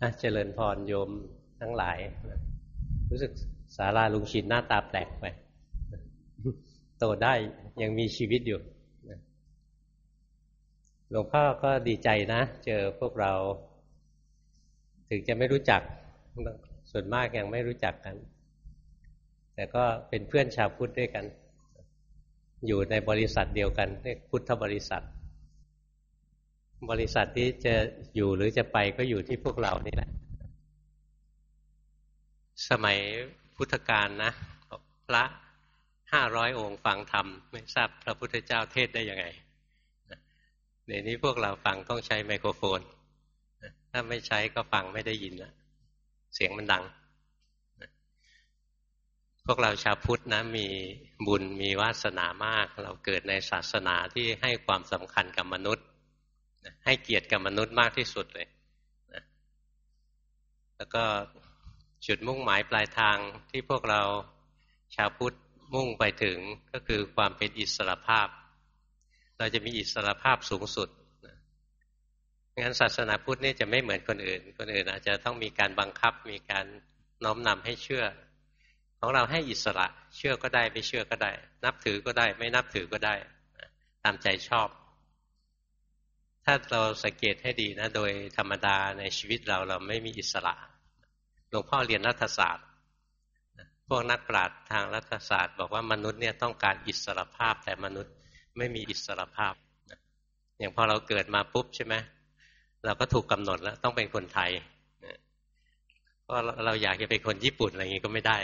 นะเจริญพรโยมทั้งหลาย รู้สึกสาราลุงชินหน้าตาแปลกไป โตได้ยังมีชีวิตอยู่หลวงพ่อก็ดีใจนะ เจอพวกเรา ถึงจะไม่รู้จัก ส่วนมากยังไม่รู้จักกัน แต่ก็เป็นเพื่อนชาวพุทธด้วยกัน อยู่ในบริษัทเดียวกันเรียกพุทธบริษัท บริษัทที่จะอยู่หรือจะไปก็อยู่ที่พวกเรานี่แหละ สมัยพุทธกาลนะพระห้าร้อยองค์ฟังธรรม ไม่ทราบพระพุทธเจ้าเทศได้ยังไงเดี๋ยวนี้พวกเราฟังต้องใช้ไมโครโฟน ถ้าไม่ใช้ก็ฟังไม่ได้ยินละเสียงมันดัง พวกเราชาวพุทธนะมีบุญมีวาสนามาก เราเกิดในศาสนาที่ให้ความสำคัญกับมนุษย์ ให้เกียรติกับมนุษย์มากที่สุดเลยแล้วก็จุดมุ่งหมายปลายทางที่พวกเราชาวพุทธมุ่งไปถึงก็คือความเป็นอิสระภาพ เราจะมีอิสระภาพสูงสุดงั้นศาสนาพุทธนี่จะไม่เหมือนคนอื่น คนอื่นอาจจะต้องมีการบังคับมีการน้อมนำให้เชื่อ ของเราให้อิสระเชื่อก็ได้ไม่เชื่อก็ได้ นับถือก็ได้ ไม่นับถือก็ได้ ตามใจชอบ ถ้าเราสังเกตให้ดีนะ โดยธรรมดาในชีวิตเราเราไม่มีอิสระ หลวงพ่อเรียนรัฐศาสตร์ พวกนักปราชญ์ทางรัฐศาสตร์ บอกว่ามนุษย์เนี่ยต้องการอิสระภาพแต่มนุษย์ไม่มีอิสระภาพ อย่างพอเราเกิดมาปุ๊บใช่ไหมเราก็ถูกกำหนดแล้วต้องเป็นคนไทยเพราะเราอยากจะเป็นคนญี่ปุ่นอะไรอย่างนี้ก็ไม่ได้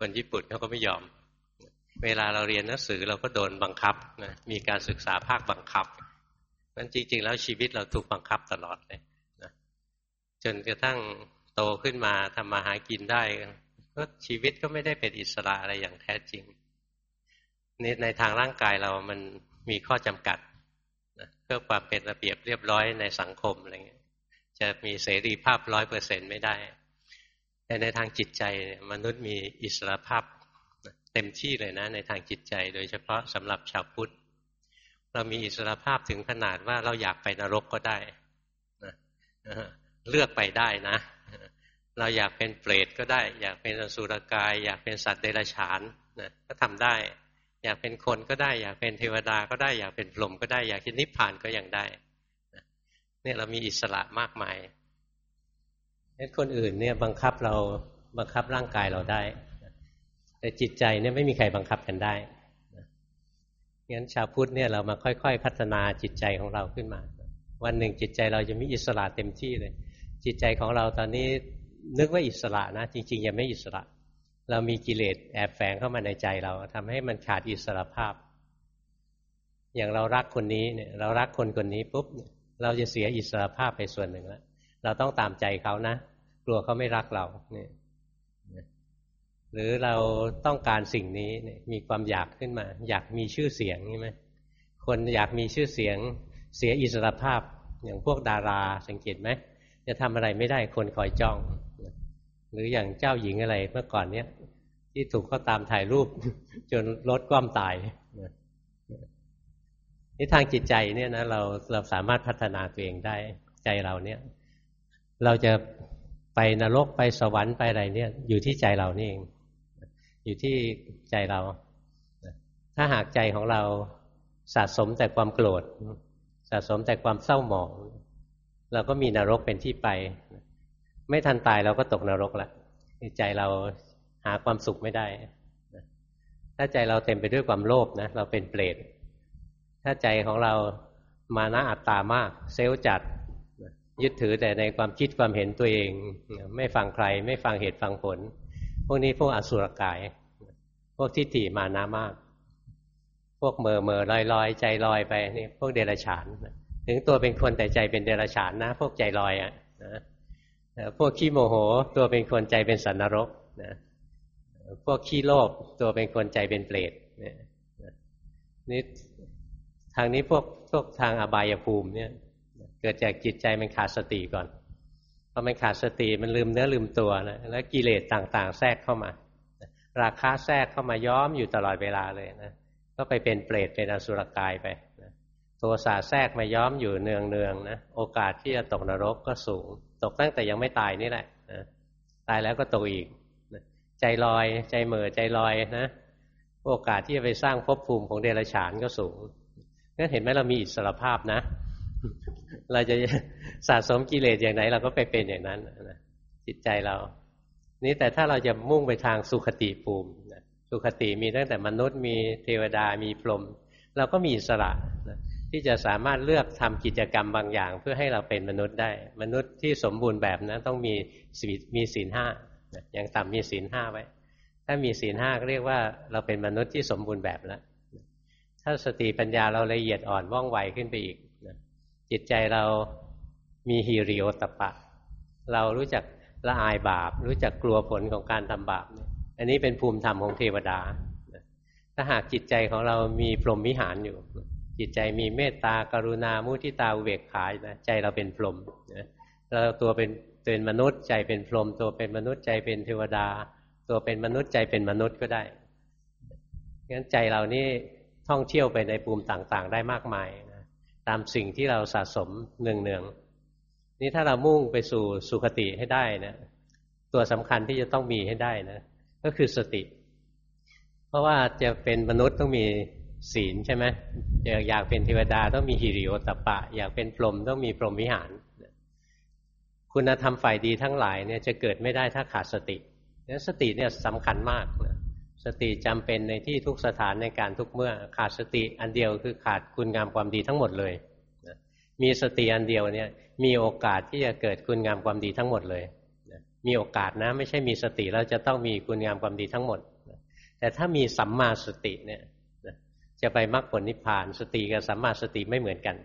คนญี่ปุ่นเขาก็ไม่ยอม เวลาเราเรียนหนังสือเราก็โดนบังคับนะมีการศึกษาภาคบังคับ นั้นจริง ๆ แล้วชีวิตเราถูกบังคับตลอดเลยนะจนกระทั่งโตขึ้นมาทำมาหากินได้ก็ชีวิตก็ไม่ได้เป็นอิสระอะไรอย่างแท้จริงนี่ในทางร่างกายเรามันมีข้อจำกัดนะเพื่อความเป็นระเบียบเรียบร้อยในสังคมอะไรเงี้ยจะมีเสรีภาพร้อยเปอร์เซ็นไม่ได้ แต่ในทางจิตใจมนุษย์มีอิสระภาพเต็มที่เลยนะ ในทางจิตใจ โดยเฉพาะสำหรับชาวพุทธ เรามีอิสระภาพถึงขนาดว่าเราอยากไปนรกก็ได้นะเลือกไปได้นะ เราอยากเป็นเปรตก็ได้ อยากเป็นอสุรกาย อยากเป็นสัตว์เดรัจฉานนะก็ทำได้ อยากเป็นคนก็ได้ อยากเป็นเทวดาก็ได้ อยากเป็นพรหมก็ได้ อยากจะนิพพานก็ยังได้เนี่ยเรามีอิสระมากมายนั้นคนอื่นเนี่ยบังคับเราบังคับร่างกายเราได้ แต่จิตใจเนี่ยไม่มีใครบังคับกันได้ งั้นชาวพุทธเนี่ยเรามาค่อย ๆ พัฒนาจิตใจของเราขึ้นมา วันหนึ่งจิตใจเราจะมีอิสระเต็มที่เลย จิตใจของเราตอนนี้นึกว่าอิสระนะ จริงๆยังไม่อิสระ เรามีกิเลสแอบแฝงเข้ามาในใจเราทำให้มันขาดอิสระภาพ อย่างเรารักคนนี้เนี่ยเรารักคนคนนี้ปุ๊บเราจะเสียอิสระภาพไปส่วนหนึ่งแล้วเราต้องตามใจเขานะ กลัวเขาไม่รักเราเนี่ย หรือเราต้องการสิ่งนี้มีความอยากขึ้นมา อยากมีชื่อเสียงใช่ไหมคนอยากมีชื่อเสียงเสียอิสระภาพอย่างพวกดาราสังเกตไหมจะทำอะไรไม่ได้คนคอยจ้อง หรืออย่างเจ้าหญิงอะไรเมื่อก่อนเนี้ยที่ถูกเขาตามถ่ายรูป จนรถคว่ำตายนี่ทางจิตใจเนี่ยนะเราเราสามารถพัฒนาตัวเองได้ใจเราเนี่ย เราจะไปนรกไปสวรรค์ไปอะไรเนี่ย อยู่ที่ใจเรานี่เอง อยู่ที่ใจเรา ถ้าหากใจของเราสะสมแต่ความโกรธ สะสมแต่ความเศร้าหมอง เราก็มีนรกเป็นที่ไป ไม่ทันตายเราก็ตกนรกล้วใจเราหาความสุขไม่ได้ ถ้าใจเราเต็มไปด้วยความโลภนะเราเป็นเปรต ถ้าใจของเรามานะอัตตามาก เซลจัดยึดถือแต่ในความคิดความเห็นตัวเอง ไม่ฟังใคร ไม่ฟังเหตุฟังผล พวกนี้พวกอสุรกาย พวกทิฏฐิมานะมาก พวกเมอเมอลอยลอยใจลอยไปนี่พวกเดรัจฉานถึงตัวเป็นคนแต่ใจเป็นเดรัจฉานนะ พวกใจลอยอะนะพวกขี้โมโห ตัวเป็นคนใจเป็นสันนรกนะพวกขี้โลภตัวเป็นคนใจเป็นเปรตนี่ทางนี้พวกพวกทางอบายภูมิเนี่ย เกิดจากจิตใจมันขาดสติก่อนพอมันขาดสติมันลืมเนื้อลืมตัวนะแล้วกิเลสต่างๆ แทรกเข้ามา ราคาแทรกเข้ามาย้อมอยู่ตลอดเวลาเลยนะก็ไปเป็นเปรตเป็นอสุรกายไปนะโทสะแทรกมาย้อมอยู่เนืองเนืองนะโอกาสที่จะตกนรกก็สูง ตกตั้งแต่ยังไม่ตายนี่แหละนะตายแล้วก็ตกอีกนะใจลอยใจเหม่อใจลอยนะโอกาสที่จะไปสร้างภพภูมิของเดรัจฉานก็สูงนั่นเห็นไหมเรามีอิสรภาพนะ เราจะสะสมกิเลสอย่างไหนเราก็ไปเป็นอย่างนั้นนะจิตใจเรา นี่แต่ถ้าเราจะมุ่งไปทางสุขติภูมิสุขติมีตั้งแต่มนุษย์มีเทวดามีพรหมเราก็มีอิสระนะที่จะสามารถเลือกทำกิจกรรมบางอย่าง เพื่อให้เราเป็นมนุษย์ได้ มนุษย์ที่สมบูรณ์แบบนะต้องมีมีศีลห้าอย่างต่ำมีศีลห้าไว้ ถ้ามีศีลห้าเรียกว่าเราเป็นมนุษย์ที่สมบูรณ์แบบแล้วถ้าสติปัญญาเราละเอียดอ่อนว่องไวขึ้นไปอีกจิตใจเรามีฮิริโอตปะ เรารู้จัก ละอายบาป รู้จักกลัวผลของการทำบาป อันนี้เป็นภูมิธรรมของเทวดา ถ้าหากจิตใจของเรามีพรหมวิหารอยู่ จิตใจมีเมตตากรุณา มุทิตาอุเบกขานะใจเราเป็นพรหมเราตัวเป็นเป็นมนุษย์ใจเป็นพรหมตัวเป็นมนุษย์ใจเป็นเทวดา ตัวเป็นมนุษย์ใจเป็นมนุษย์ก็ได้งั้นใจเรานี่ท่องเที่ยวไปในภูมิต่างๆ ได้มากมายนะตามสิ่งที่เราสะสมเนืองๆ นี่ถ้าเรามุ่งไปสู่สุคติให้ได้นะตัวสำคัญที่จะต้องมีให้ได้นะก็คือสติ เพราะว่าจะเป็นมนุษย์ต้องมีศีลใช่ไหมอยากเป็นเทวดาต้องมีฮิริโอตปะ อยากเป็นพรหมต้องมีพรหมวิหาร คุณธรรมฝ่ายดีทั้งหลายเนี่ยจะเกิดไม่ได้ถ้าขาดสตินั้นสติเนี่ยสำคัญมากนะสติจำเป็นในที่ทุกสถานในการทุกเมื่อขาดสติอันเดียวคือขาดคุณงามความดีทั้งหมดเลย มีสติอันเดียวเนี่ย มีโอกาสที่จะเกิดคุณงามความดีทั้งหมดเลยมีโอกาสนะ ไม่ใช่มีสติแล้วจะต้องมีคุณงามความดีทั้งหมด แต่ถ้ามีสัมมาสติเนี่ยจะไปมรรคผลนิพพาน สติกับสัมมาสติไม่เหมือนกัน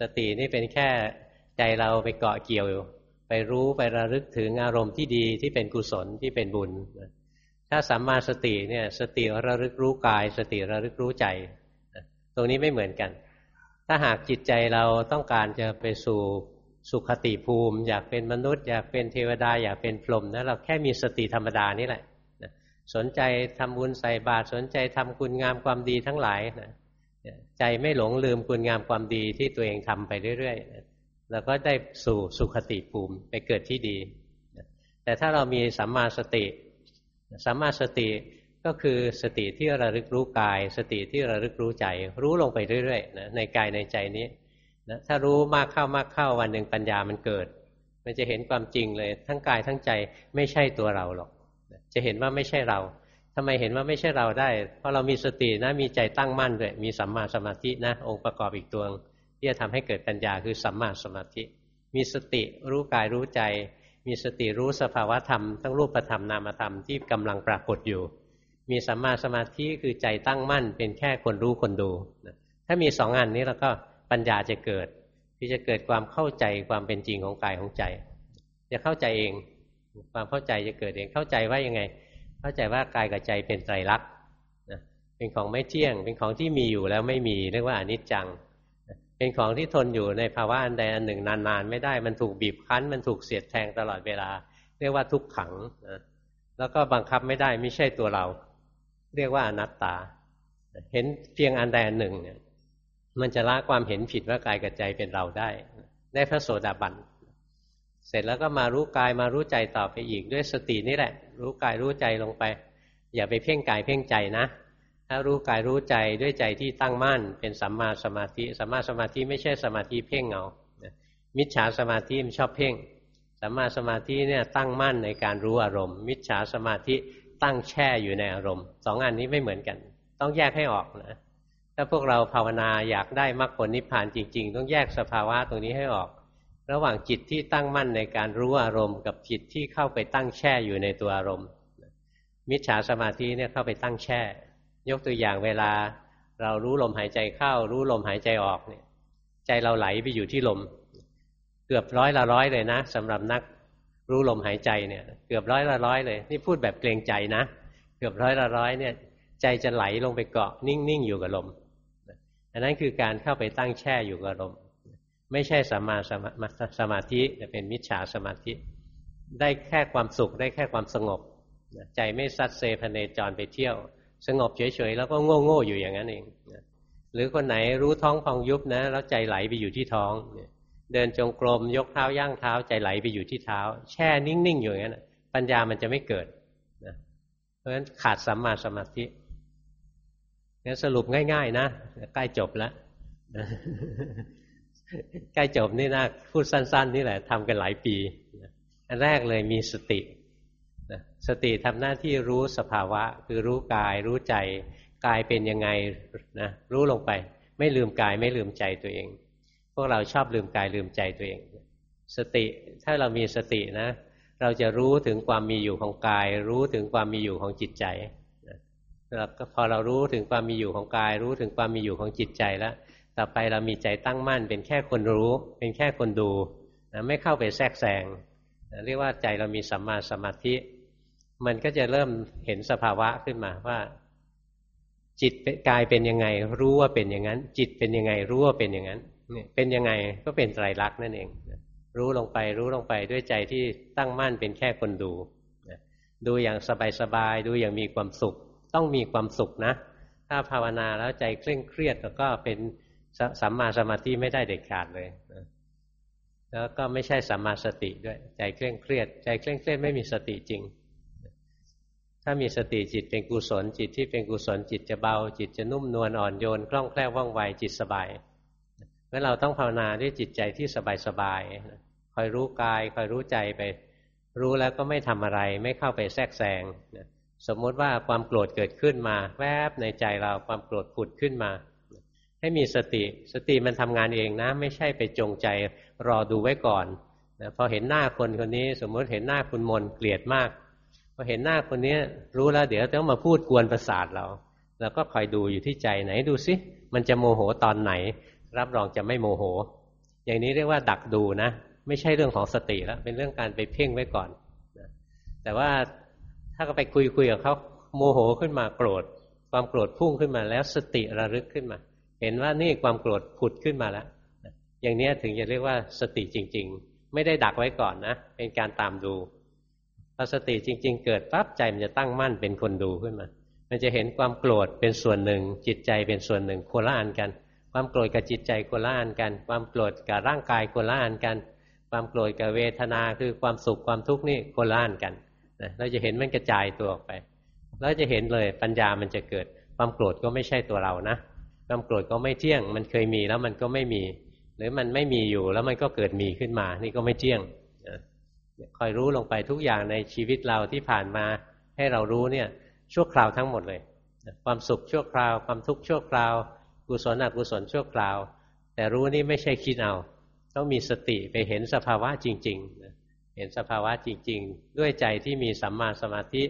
สตินี่เป็นแค่ใจเราไปเกาะเกี่ยว ไปรู้ไประลึกถึงอารมณ์ที่ดีที่เป็นกุศลที่เป็นบุญ ถ้าสัมมาสติเนี่ยสติระลึกรู้กาย สติระลึกรู้ใจ ตรงนี้ไม่เหมือนกัน ถ้าหากจิตใจเราต้องการจะไปสู่สุขติภูมิ อยากเป็นมนุษย์ อยากเป็นเทวดา อยากเป็นพรหมนะเราแค่มีสติธรรมดานี่แหละสนใจทำบุญใส่บาตรสนใจทำคุณงามความดีทั้งหลายนะใจไม่หลงลืมคุณงามความดีที่ตัวเองทำไปเรื่อยๆแล้วก็ได้สู่สุขติภูมิไปเกิดที่ดี แต่ถ้าเรามีสัมมาสติ สัมมาสติ ก็คือสติที่ระลึกรู้กาย สติที่ระลึกรู้ใจ รู้ลงไปเรื่อยๆนะในกายในใจนี้นะถ้ารู้มากเข้ามากเข้าวันหนึ่งปัญญามันเกิด มันจะเห็นความจริงเลย ทั้งกายทั้งใจไม่ใช่ตัวเราหรอกจะเห็นว่าไม่ใช่เราทำไมเห็นว่าไม่ใช่เราได้ เพราะเรามีสตินะมีใจตั้งมั่นด้วยมีสัมมาสมาธินะ องค์ประกอบอีกตัวที่จะทำให้เกิดปัญญาคือสัมมาสมาธิ มีสติรู้กายรู้ใจ มีสติรู้สภาวะธรรมทั้งรูปธรรมนามธรรมที่กำลังปรากฏอยู่ มีสัมมาสมาธิคือใจตั้งมั่น เป็นแค่คนรู้คนดูถ้ามีสองอันนี้แล้วก็ปัญญาจะเกิด ที่จะเกิดความเข้าใจความเป็นจริงของกายของใจ จะเข้าใจเอง ความเข้าใจจะเกิดเองเข้าใจว่ายังไง เข้าใจว่ากายกับใจเป็นไตรลักษณ์เป็นของไม่เที่ยง เป็นของที่มีอยู่แล้วไม่มีเรียกว่าอนิจจังเป็นของที่ทนอยู่ในภาวะอันใดอันหนึ่งนานๆ ไม่ได้มันถูกบีบคั้น มันถูกเสียดแทงตลอดเวลา เรียกว่าทุกขังนะแล้วก็บังคับไม่ได้ไม่ใช่ตัวเรา เรียกว่าอนัตตา เห็นเพียงอันใดอันหนึ่งเนี่ยมันจะละความเห็นผิดว่ากายกับใจเป็นเราได้ ได้พระโสดาบันเสร็จแล้วก็มารู้กายมารู้ใจต่อไปอีกด้วยสตินี่แหละ รู้กายรู้ใจลงไป อย่าไปเพ่งกายเพ่งใจนะ ถ้ารู้กายรู้ใจด้วยใจที่ตั้งมั่น เป็นสัมมาสมาธิสัมมาสมาธิไม่ใช่สมาธิเพ่งเอามิจฉาสมาธิมันชอบเพ่งสัมมาสมาธิเนี่ยตั้งมั่นในการรู้อารมณ์ มิจฉาสมาธิ ตั้งแช่อยู่ในอารมณ์สองอันนี้ไม่เหมือนกัน ต้องแยกให้ออกนะถ้าพวกเราภาวนาอยากได้มรรคผลนิพพานจริง ๆ ต้องแยกสภาวะตรงนี้ให้ออก ระหว่างจิตที่ตั้งมั่นในการรู้อารมณ์ กับจิตที่เข้าไปตั้งแช่อยู่ในตัวอารมณ์ มิจฉาสมาธิเนี่ยเข้าไปตั้งแช่ ยกตัวอย่างเวลา เรารู้ลมหายใจเข้า รู้ลมหายใจออกเนี่ย ใจเราไหลไปอยู่ที่ลม เกือบร้อยละร้อยเลยนะสำหรับนัก รู้ลมหายใจเนี่ย เกือบร้อยละร้อยเลย นี่พูดแบบเกรงใจนะ เกือบร้อยละร้อยเนี่ย ใจจะไหลลงไปเกาะนิ่งๆอยู่กับลมอันนั้นคือการเข้าไปตั้งแช่อยู่กับลม ไม่ใช่สมาสมาสมาธิแต่เป็นมิจฉาสมาธิ ได้แค่ความสุขได้แค่ความสงบใจไม่ซัดเซพเนจรไปเที่ยว สงบเฉยๆแล้วก็โง่โง่อยู่อย่างนั้นเองหรือคนไหนรู้ท้องพองยุบนะ แล้วใจไหลไปอยู่ที่ท้องเเดินจงกรมยกเท้าย่างเท้าใจไหลไปอยู่ที่เท้า แช่นิ่งๆอยู่อย่างนั้นปัญญามันจะไม่เกิดนะเพราะฉะนั้นขาดสัมมาสมาธิงั้นสรุปง่าย ๆ นะใกล้จบแล้วใกล้จบนี่นะพูดสั้น ๆ นี่แหละทำกันหลายปีอันแรกเลยมีสติสติทำหน้าที่รู้สภาวะ คือรู้กาย รู้ใจกายเป็นยังไงนะรู้ลงไป ไม่ลืมกายไม่ลืมใจตัวเอง วกเราชอบลืมกายลืมใจตัวเอง สติถ้าเรามีสตินะ เราจะรู้ถึงความมีอยู่ของกาย รู้ถึงความมีอยู่ของจิตใจแล้วพอเรารู้ถึงความมีอยู่ของกาย รู้ถึงความมีอยู่ของจิตใจแล้วต่อไปเรามีใจตั้งมั่น เป็นแค่คนรู้ เป็นแค่คนดูนะไม่เข้าไปแทรกแซงนะเรียกว่าใจเรามีสัมมาสมาธิ มันก็จะเริ่มเห็นสภาวะขึ้นมาว่า จิตกายเป็นยังไง รู้ว่าเป็นอย่างนั้น จิตเป็นยังไงรู้ว่าเป็นอย่างนั้น เนี่ยเป็นยังไงก็เป็นไตรลักษณ์นั่นเอง รู้ลงไปรู้ลงไปด้วยใจที่ตั้งมั่นเป็นแค่คนดูดูอย่างสบายๆดูอย่างมีความสุข ต้องมีความสุขนะ ถ้าภาวนาแล้วใจเคร่งเครียดแล้วก็เป็นสัมมาสมาธิไม่ได้เด็ดขาดเลยแล้วก็ไม่ใช่สัมมาสติด้วย ใจเคร่งเครียด ใจเคร่งเครียดไม่มีสติจริง ถ้ามีสติจิตเป็นกุศลจิตที่เป็นกุศลจิตจะเบา จิตจะนุ่มนวลอ่อนโยนคล่องแคล่วว่องไวจิตสบาย เมื่อเราต้องภาวนาด้วยจิตใจที่สบายสบายคอยรู้กายคอยรู้ใจไป รู้แล้วก็ไม่ทำอะไร ไม่เข้าไปแทรกแซงสมมติว่าความโกรธเกิดขึ้นมา แวบในใจเราความโกรธผุดขึ้นมา ให้มีสติสติมันทำงานเองนะ ไม่ใช่ไปจงใจรอดูไว้ก่อนนะพอเห็นหน้าคนคนนี้ สมมติเห็นหน้าคุณมนเกลียดมากพอเห็นหน้าคนนี้รู้แล้วเดี๋ยวต้องมาพูดกวนประสาทเราเราก็คอยดูอยู่ที่ใจไหนดูซิมันจะโมโหตอนไหน รับรองจะไม่โมโห อย่างนี้เรียกว่าดักดูนะ ไม่ใช่เรื่องของสติแล้วเป็นเรื่องการไปเพ่งไว้ก่อนแต่ว่าถ้าก็ไปคุยคุยกับเขาโมโหขึ้นมาโกรธ ความโกรธพุ่งขึ้นมาแล้วสติระลึกขึ้นมา เห็นว่านี่ความโกรธผุดขึ้นมาแล้วอย่างนี้ถึงจะเรียกว่าสติจริง ๆ ไม่ได้ดักไว้ก่อนนะ เป็นการตามดูพอสติจริง ๆ เกิดปั๊บใจมันจะตั้งมั่นเป็นคนดูขึ้นมา มันจะเห็นความโกรธเป็นส่วนหนึ่ง จิตใจเป็นส่วนหนึ่งโคละอันกัน ความโกรธกับจิตใจโคละอันกัน ความโกรธกับร่างกายโคละอันกัน ความโกรธกับเวทนาคือความสุขความทุกข์นี่โคละอันกันนะเราจะเห็นมันกระจายตัวออกไปแล้วจะเห็นเลยปัญญามันจะเกิด ความโกรธก็ไม่ใช่ตัวเรานะ ความโกรธก็ไม่เที่ยง มันเคยมีแล้วมันก็ไม่มี หรือมันไม่มีอยู่แล้วมันก็เกิดมีขึ้นมา นี่ก็ไม่เที่ยงคอยรู้ลงไปทุกอย่างในชีวิตเราที่ผ่านมาให้เรารู้เนี่ยชั่วคราวทั้งหมดเลย ความสุขชั่วคราว ความทุกข์ชั่วคราว กุศลอกุศลชั่วคราว แต่รู้นี่ไม่ใช่คิดเอา ต้องมีสติไปเห็นสภาวะจริงๆ เห็นสภาวะจริง ๆ ด้วยใจที่มีสัมมาสมาธิ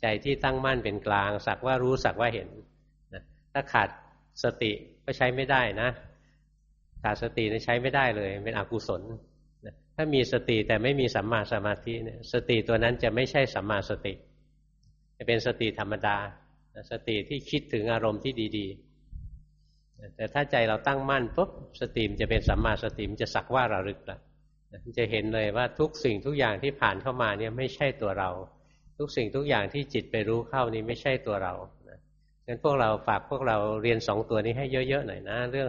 ใจที่ตั้งมั่นเป็นกลาง สักว่ารู้สักว่าเห็นถ้าขาดสติก็ใช้ไม่ได้นะ ขาดสติใช้ไม่ได้เลย เป็นอกุศลถ้ามีสติแต่ไม่มีสัมมาสมาธิเนี่ยสติตัวนั้นจะไม่ใช่สัมมาสติ จะเป็นสติธรรมดา สติที่คิดถึงอารมณ์ที่ดี ๆ แต่ถ้าใจเราตั้งมั่นปุ๊บสติมจะเป็นสัมมาสติมจะสักว่าระลึกละจะเห็นเลยว่าทุกสิ่งทุกอย่างที่ผ่านเข้ามาเนี่ยไม่ใช่ตัวเรา ทุกสิ่งทุกอย่างที่จิตไปรู้เข้านี้ไม่ใช่ตัวเรางั้นพวกเราฝากพวกเราเรียนสองตัวนี้ให้เยอะๆหน่อยนะ เรื่อง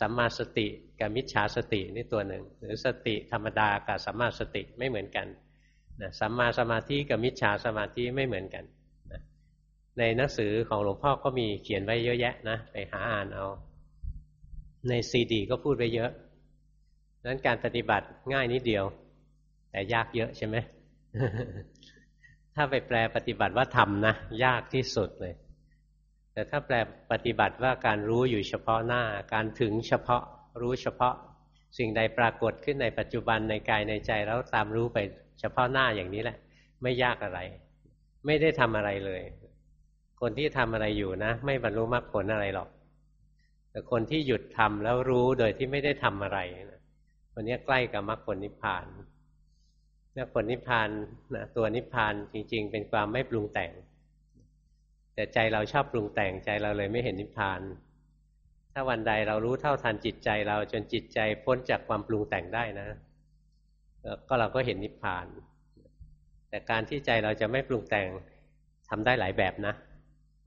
สัมมาสติกับมิจฉาสตินี่ตัวหนึ่ง หรือสติธรรมดากับสัมมาสติไม่เหมือนกันนะสัมมาสมาธิกับมิจฉาสมาธิไม่เหมือนกันนะในหนังสือของหลวงพ่อก็มีเขียนไว้เยอะแยะนะไปหาอ่านเอา ในซีดี ก็พูดไว้เยอะนั้นการปฏิบัติง่ายนิดเดียว แต่ยากเยอะใช่ไหมถ้าไปแปลปฏิบัติว่าทำนะยากที่สุดเลย แต่ถ้าแปลปฏิบัติว่าการรู้อยู่เฉพาะหน้า การถึงเฉพาะรู้เฉพาะ สิ่งใดปรากฏขึ้นในปัจจุบันในกายในใจแล้วตามรู้ไปเฉพาะหน้าอย่างนี้แหละ ไม่ยากอะไร ไม่ได้ทำอะไรเลย คนที่ทำอะไรอยู่นะ ไม่บรรลุมรรคผลอะไรหรอก แต่คนที่หยุดทำแล้วรู้โดยที่ไม่ได้ทำอะไรนะคนนี้ใกล้กับมรรคผลนิพพานมรรคผลนิพพานนะตัวนิพพานจริง ๆ เป็นความไม่ปรุงแต่ง แต่ใจเราชอบปรุงแต่งใจเราเลยไม่เห็นนิพพาน ถ้าวันใดเรารู้เท่าทันจิตใจเราจนจิตใจพ้นจากความปรุงแต่งได้นะก็เราก็เห็นนิพพาน แต่การที่ใจเราจะไม่ปรุงแต่งทำได้หลายแบบนะ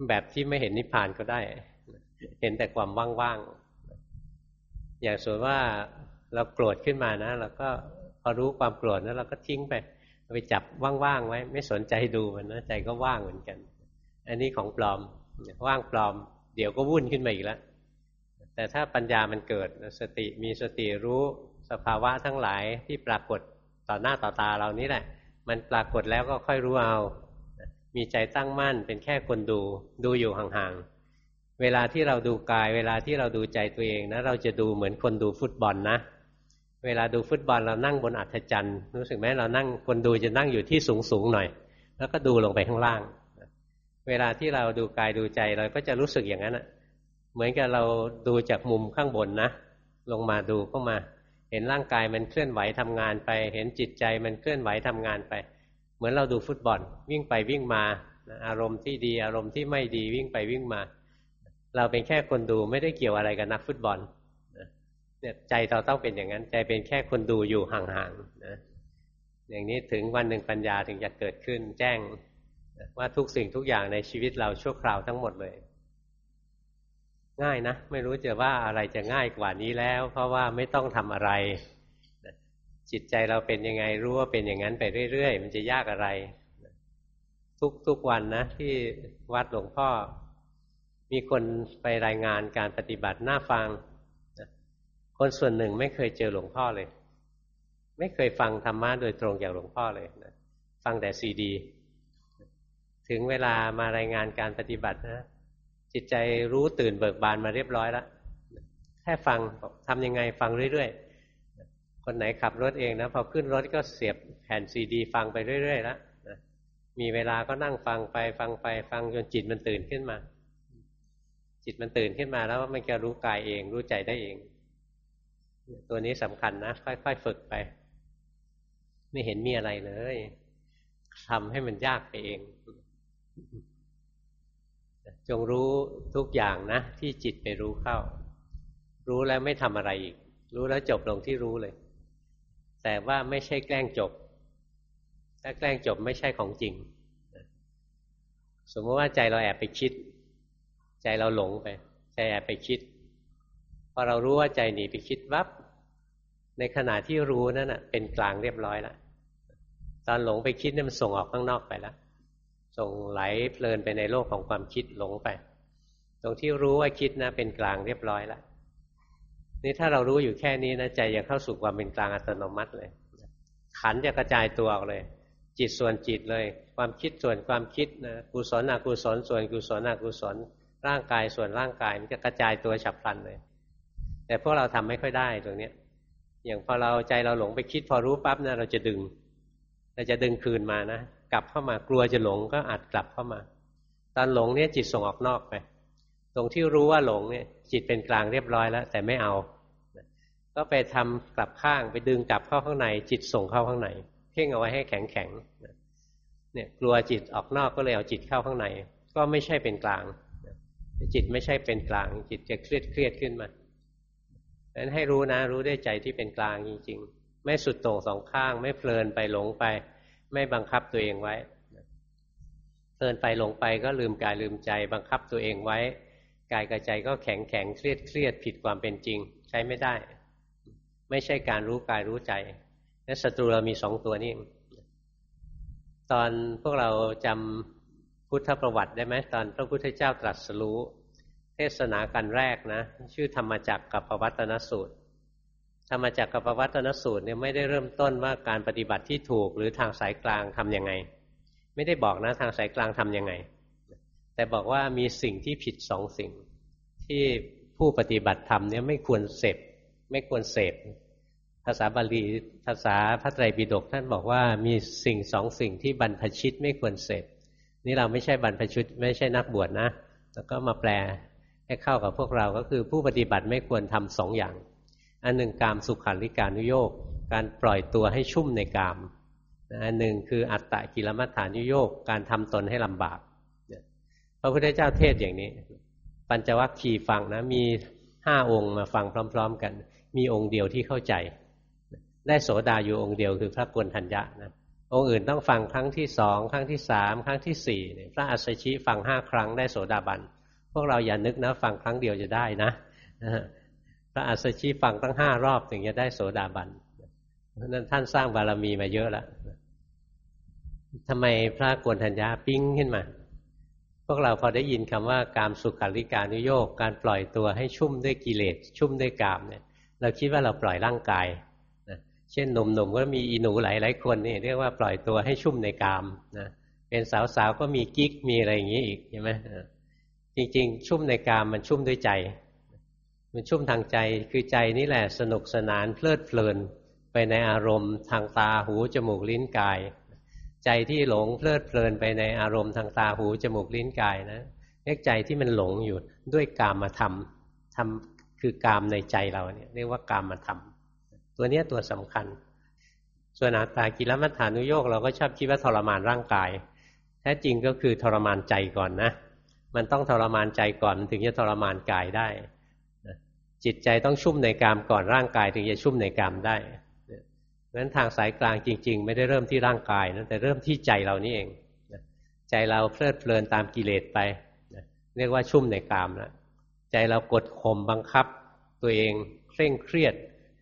แบบที่ไม่เห็นนิพพานก็ได้ เห็นแต่ความว่างๆ อย่างส่วนว่าเราโกรธขึ้นมานะเราก็พอรู้ความโกรธนะเราก็ทิ้งไปไปจับว่างๆไว้ ไม่สนใจดูมันนะใจก็ว่างเหมือนกัน อันนี้ของปลอมว่างปลอม เดี๋ยวก็วุ่นขึ้นมาอีกแล้วแต่ถ้าปัญญามันเกิดสติมีสติรู้สภาวะทั้งหลายที่ปรากฏต่อหน้าต่อตาเรานี่แหละ มันปรากฏแล้วก็ค่อยรู้เอา มีใจตั้งมั่นเป็นแค่คนดูดูอยู่ห่างๆ เวลาที่เราดูกาย เวลาที่เราดูใจตัวเองนะ เราจะดูเหมือนคนดูฟุตบอลนะ เวลาดูฟุตบอลเรานั่งบนอัฐจันทร์รู้สึกไหมเรานั่งคนดูจะนั่งอยู่ที่สูงสูงหน่อย แล้วก็ดูลงไปข้างล่าง เวลาที่เราดูกายดูใจเราก็จะรู้สึกอย่างนั้นเหมือนกับเราดูจากมุมข้างบนนะ ลงมาดูเข้ามา เห็นร่างกายมันเคลื่อนไหวทำงานไป เห็นจิตใจมันเคลื่อนไหวทำงานไป เหมือนเราดูฟุตบอลวิ่งไปวิ่งมา อารมณ์ที่ดีอารมณ์ที่ไม่ดีวิ่งไปวิ่งมา เราเป็นแค่คนดูไม่ได้เกี่ยวอะไรกับนักฟุตบอลเนี่ยใจเราต้องเป็นอย่างนั้น ใจเป็นแค่คนดูอยู่ห่างๆนะอย่างนี้ถึงวันหนึ่งปัญญาถึงจะเกิดขึ้น แจ้งว่าทุกสิ่งทุกอย่างในชีวิตเราชั่วคราวทั้งหมดเลย ง่ายนะ ไม่รู้จะว่าอะไรจะง่ายกว่านี้แล้ว เพราะว่าไม่ต้องทำอะไร จิตใจเราเป็นยังไงรู้ว่าเป็นอย่างนั้นไปเรื่อยๆ มันจะยากอะไร ทุกทุกวันนะที่วัดหลวงพ่อ มีคนไปรายงานการปฏิบัติหน้าฟัง คนส่วนหนึ่งไม่เคยเจอหลวงพ่อเลย ไม่เคยฟังธรรมะโดยตรงจากหลวงพ่อเลยนะฟังแต่ซีดี ถึงเวลามารายงานการปฏิบัตินะ จิตใจรู้ตื่นเบิกบานมาเรียบร้อยแล้วแค่ฟังทำยังไงฟังเรื่อยๆ คนไหนขับรถเองนะพอขึ้นรถก็เสียบแผ่นซีดี ฟังไปเรื่อยๆแล้วมีเวลาก็นั่งฟังไปฟังไปฟังจนจิตมันตื่นขึ้นมา จิตมันตื่นขึ้นมาแล้วมันจะรู้กายเอง รู้ใจได้เอง ตัวนี้สำคัญนะ ค่อยๆฝึกไป ไม่เห็นมีอะไรเลยทำให้มันยากไปเอง จงรู้ทุกอย่างนะ ที่จิตไปรู้เข้า รู้แล้วไม่ทำอะไรอีก รู้แล้วจบลงที่รู้เลย แต่ว่าไม่ใช่แกล้งจบ ถ้าแกล้งจบไม่ใช่ของจริง สมมติว่าใจเราแอบไปคิด ใจเราหลงไป ใจแอบไปคิด พอเรารู้ว่าใจหนีไปคิดวับ ในขณะที่รู้นั่นนะเป็นกลางเรียบร้อยแล้วตอนหลงไปคิดนี่มันส่งออกข้างนอกไปแล้วส่งไหลเพลินไปในโลกของความคิดหลงไป ตรงที่รู้ว่าคิดนะ เป็นกลางเรียบร้อยแล้วนี่ถ้าเรารู้อยู่แค่นี้นะใจจะเข้าสู่ความเป็นกลางอัตโนมัติเลย ขันจะกระจายตัวออกเลย จิตส่วนจิตเลย ความคิดส่วนความคิดนะกุศลอกุศลส่วนกุศลอกุศล ร่างกายส่วนร่างกายมันจะกระจายตัวฉับพลันเลย แต่พวกเราทำไม่ค่อยได้ตรงเนี้ย อย่างพอเราใจเราหลงไปคิดพอรู้ปั๊บนะเราจะดึงเราจะดึงคืนมานะกลับเข้ามากลัวจะหลงก็อาจกลับเข้ามา ตอนหลงเนี่ยจิตส่งออกนอกไป ตรงที่รู้ว่าหลงเนี่ย จิตเป็นกลางเรียบร้อยแล้ว แต่ไม่เอา ก็ไปทำกลับข้างไปดึงกลับเข้าข้างใน จิตส่งเข้าข้างในเพ่งเอาไว้ให้แข็งแข็งเนี่ยกลัวจิตออกนอกก็เลยเอาจิตเข้าข้างใน ก็ไม่ใช่เป็นกลาง จิตไม่ใช่เป็นกลาง จิตจะเครียดเครียดขึ้นมาดังนั้นให้รู้นะ รู้ได้ใจที่เป็นกลางจริง ๆ ไม่สุดโต่งสองข้าง ไม่เพลินไปหลงไป ไม่บังคับตัวเองไว้เพลินไปหลงไปก็ลืมกายลืมใจ บังคับตัวเองไว้ กายกับใจก็แข็งแข็งเครียดเครียดผิดความเป็นจริง ใช้ไม่ได้ ไม่ใช่การรู้กายรู้ใจและศัตรูเรามีสองตัวนี่ตอนพวกเราจำ พุทธประวัติได้ไหมตอนพระพุทธเจ้าตรัสรู้ เทศนากันแรกนะ ชื่อธรรมจักรกับปวัตนสูตร ธรรมจักรกับปวัตนสูตรเนี่ยไม่ได้เริ่มต้นว่าการปฏิบัติที่ถูกหรือทางสายกลางทํำยังไง ไม่ได้บอกนะทางสายกลางทํำยังไง แต่บอกว่ามีสิ่งที่ผิดสองสิ่ง ที่ผู้ปฏิบัติธรรมเนี่ยไม่ควรเสพไม่ควรเสพภาษาบาลีภาษาพระไตรปิฎกท่านบอกว่ามีสิ่งสองสิ่งที่บรรพชิตไม่ควรเสพ นี่เราไม่ใช่บรรพชิตไม่ใช่นักบวชนะ แล้วก็มาแปลให้เข้ากับพวกเราก็คือผู้ปฏิบัติไม่ควรทำสองอย่าง อันหนึ่งกามสุขันลิการุโยกการปล่อยตัวให้ชุ่มในกามอันหนึ่งคืออัตตะกิลมัฏฐานุโยกการทำตนให้ลำบากพระพุทธเจ้าเทศอย่างนี้ ปัญจวัคคีย์ฟังนะมีห้าองค์มาฟังพร้อม ๆ กัน มีองค์เดียวที่เข้าใจ ได้โสดาอยู่องค์เดียวคือพระกวนทัญญะนะ องค์อื่นต้องฟังครั้งที่สองครั้งที่สามครั้งที่สี่พระอัสสชิฟังห้าครั้งได้โสดาบันพวกเราอย่านึกนะ ฟังครั้งเดียวจะได้นะพระอัสสชิฟังตั้งห้ารอบถึงจะได้โสดาบันเพราะนั้นท่านสร้างบารมีมาเยอะแล้วทำไมพระกวนทัญญาปิ้งขึ้นมา พวกเราพอได้ยินคำว่าการสุขาริการุโยกการปล่อยตัวให้ชุ่มด้วยกิเลสชุ่มด้วยกามเนี่ย เราคิดว่าเราปล่อยร่างกาย เช่นหนุ่มๆก็มีอีหนูหลายๆคนนี่เรียกว่าปล่อยตัวให้ชุ่มในกามนะเป็นสาวๆก็มีกิ๊กมีอะไรอย่างนี้อีกใช่ไหมจริงๆ ชุ่มในกามมันชุ่มด้วยใจ มันชุ่มทางใจคือใจนี่แหละสนุกสนานเพลิดเพลินไปในอารมณ์ทางตาหูจมูกลิ้นกาย ใจที่หลงเพลิดเพลินไปในอารมณ์ทางตาหูจมูกลิ้นกายนะเรียกใจที่มันหลงอยู่ด้วยกามมาทำทำคือกามในใจเราเนี่ยเรียกว่ากามมาทำ ตัวเนี้ยตัวสำคัญ ส่วนอาตากิลมัฏฐานุโยกเราก็ชอบคิดว่าทรมานร่างกาย แท้จริงก็คือทรมานใจก่อนนะ มันต้องทรมานใจก่อนถึงจะทรมานกายได้ จิตใจต้องชุ่มในกามก่อนร่างกายถึงจะชุ่มในกามได้เพราะฉะนั้นทางสายกลางจริง ๆ ไม่ได้เริ่มที่ร่างกายนะแต่เริ่มที่ใจเรานี่เองใจเราเพลิดเพลินตามกิเลสไปเรียกว่าชุ่มในกามแล้วใจเรากดข่มบังคับตัวเองเคร่งเครียด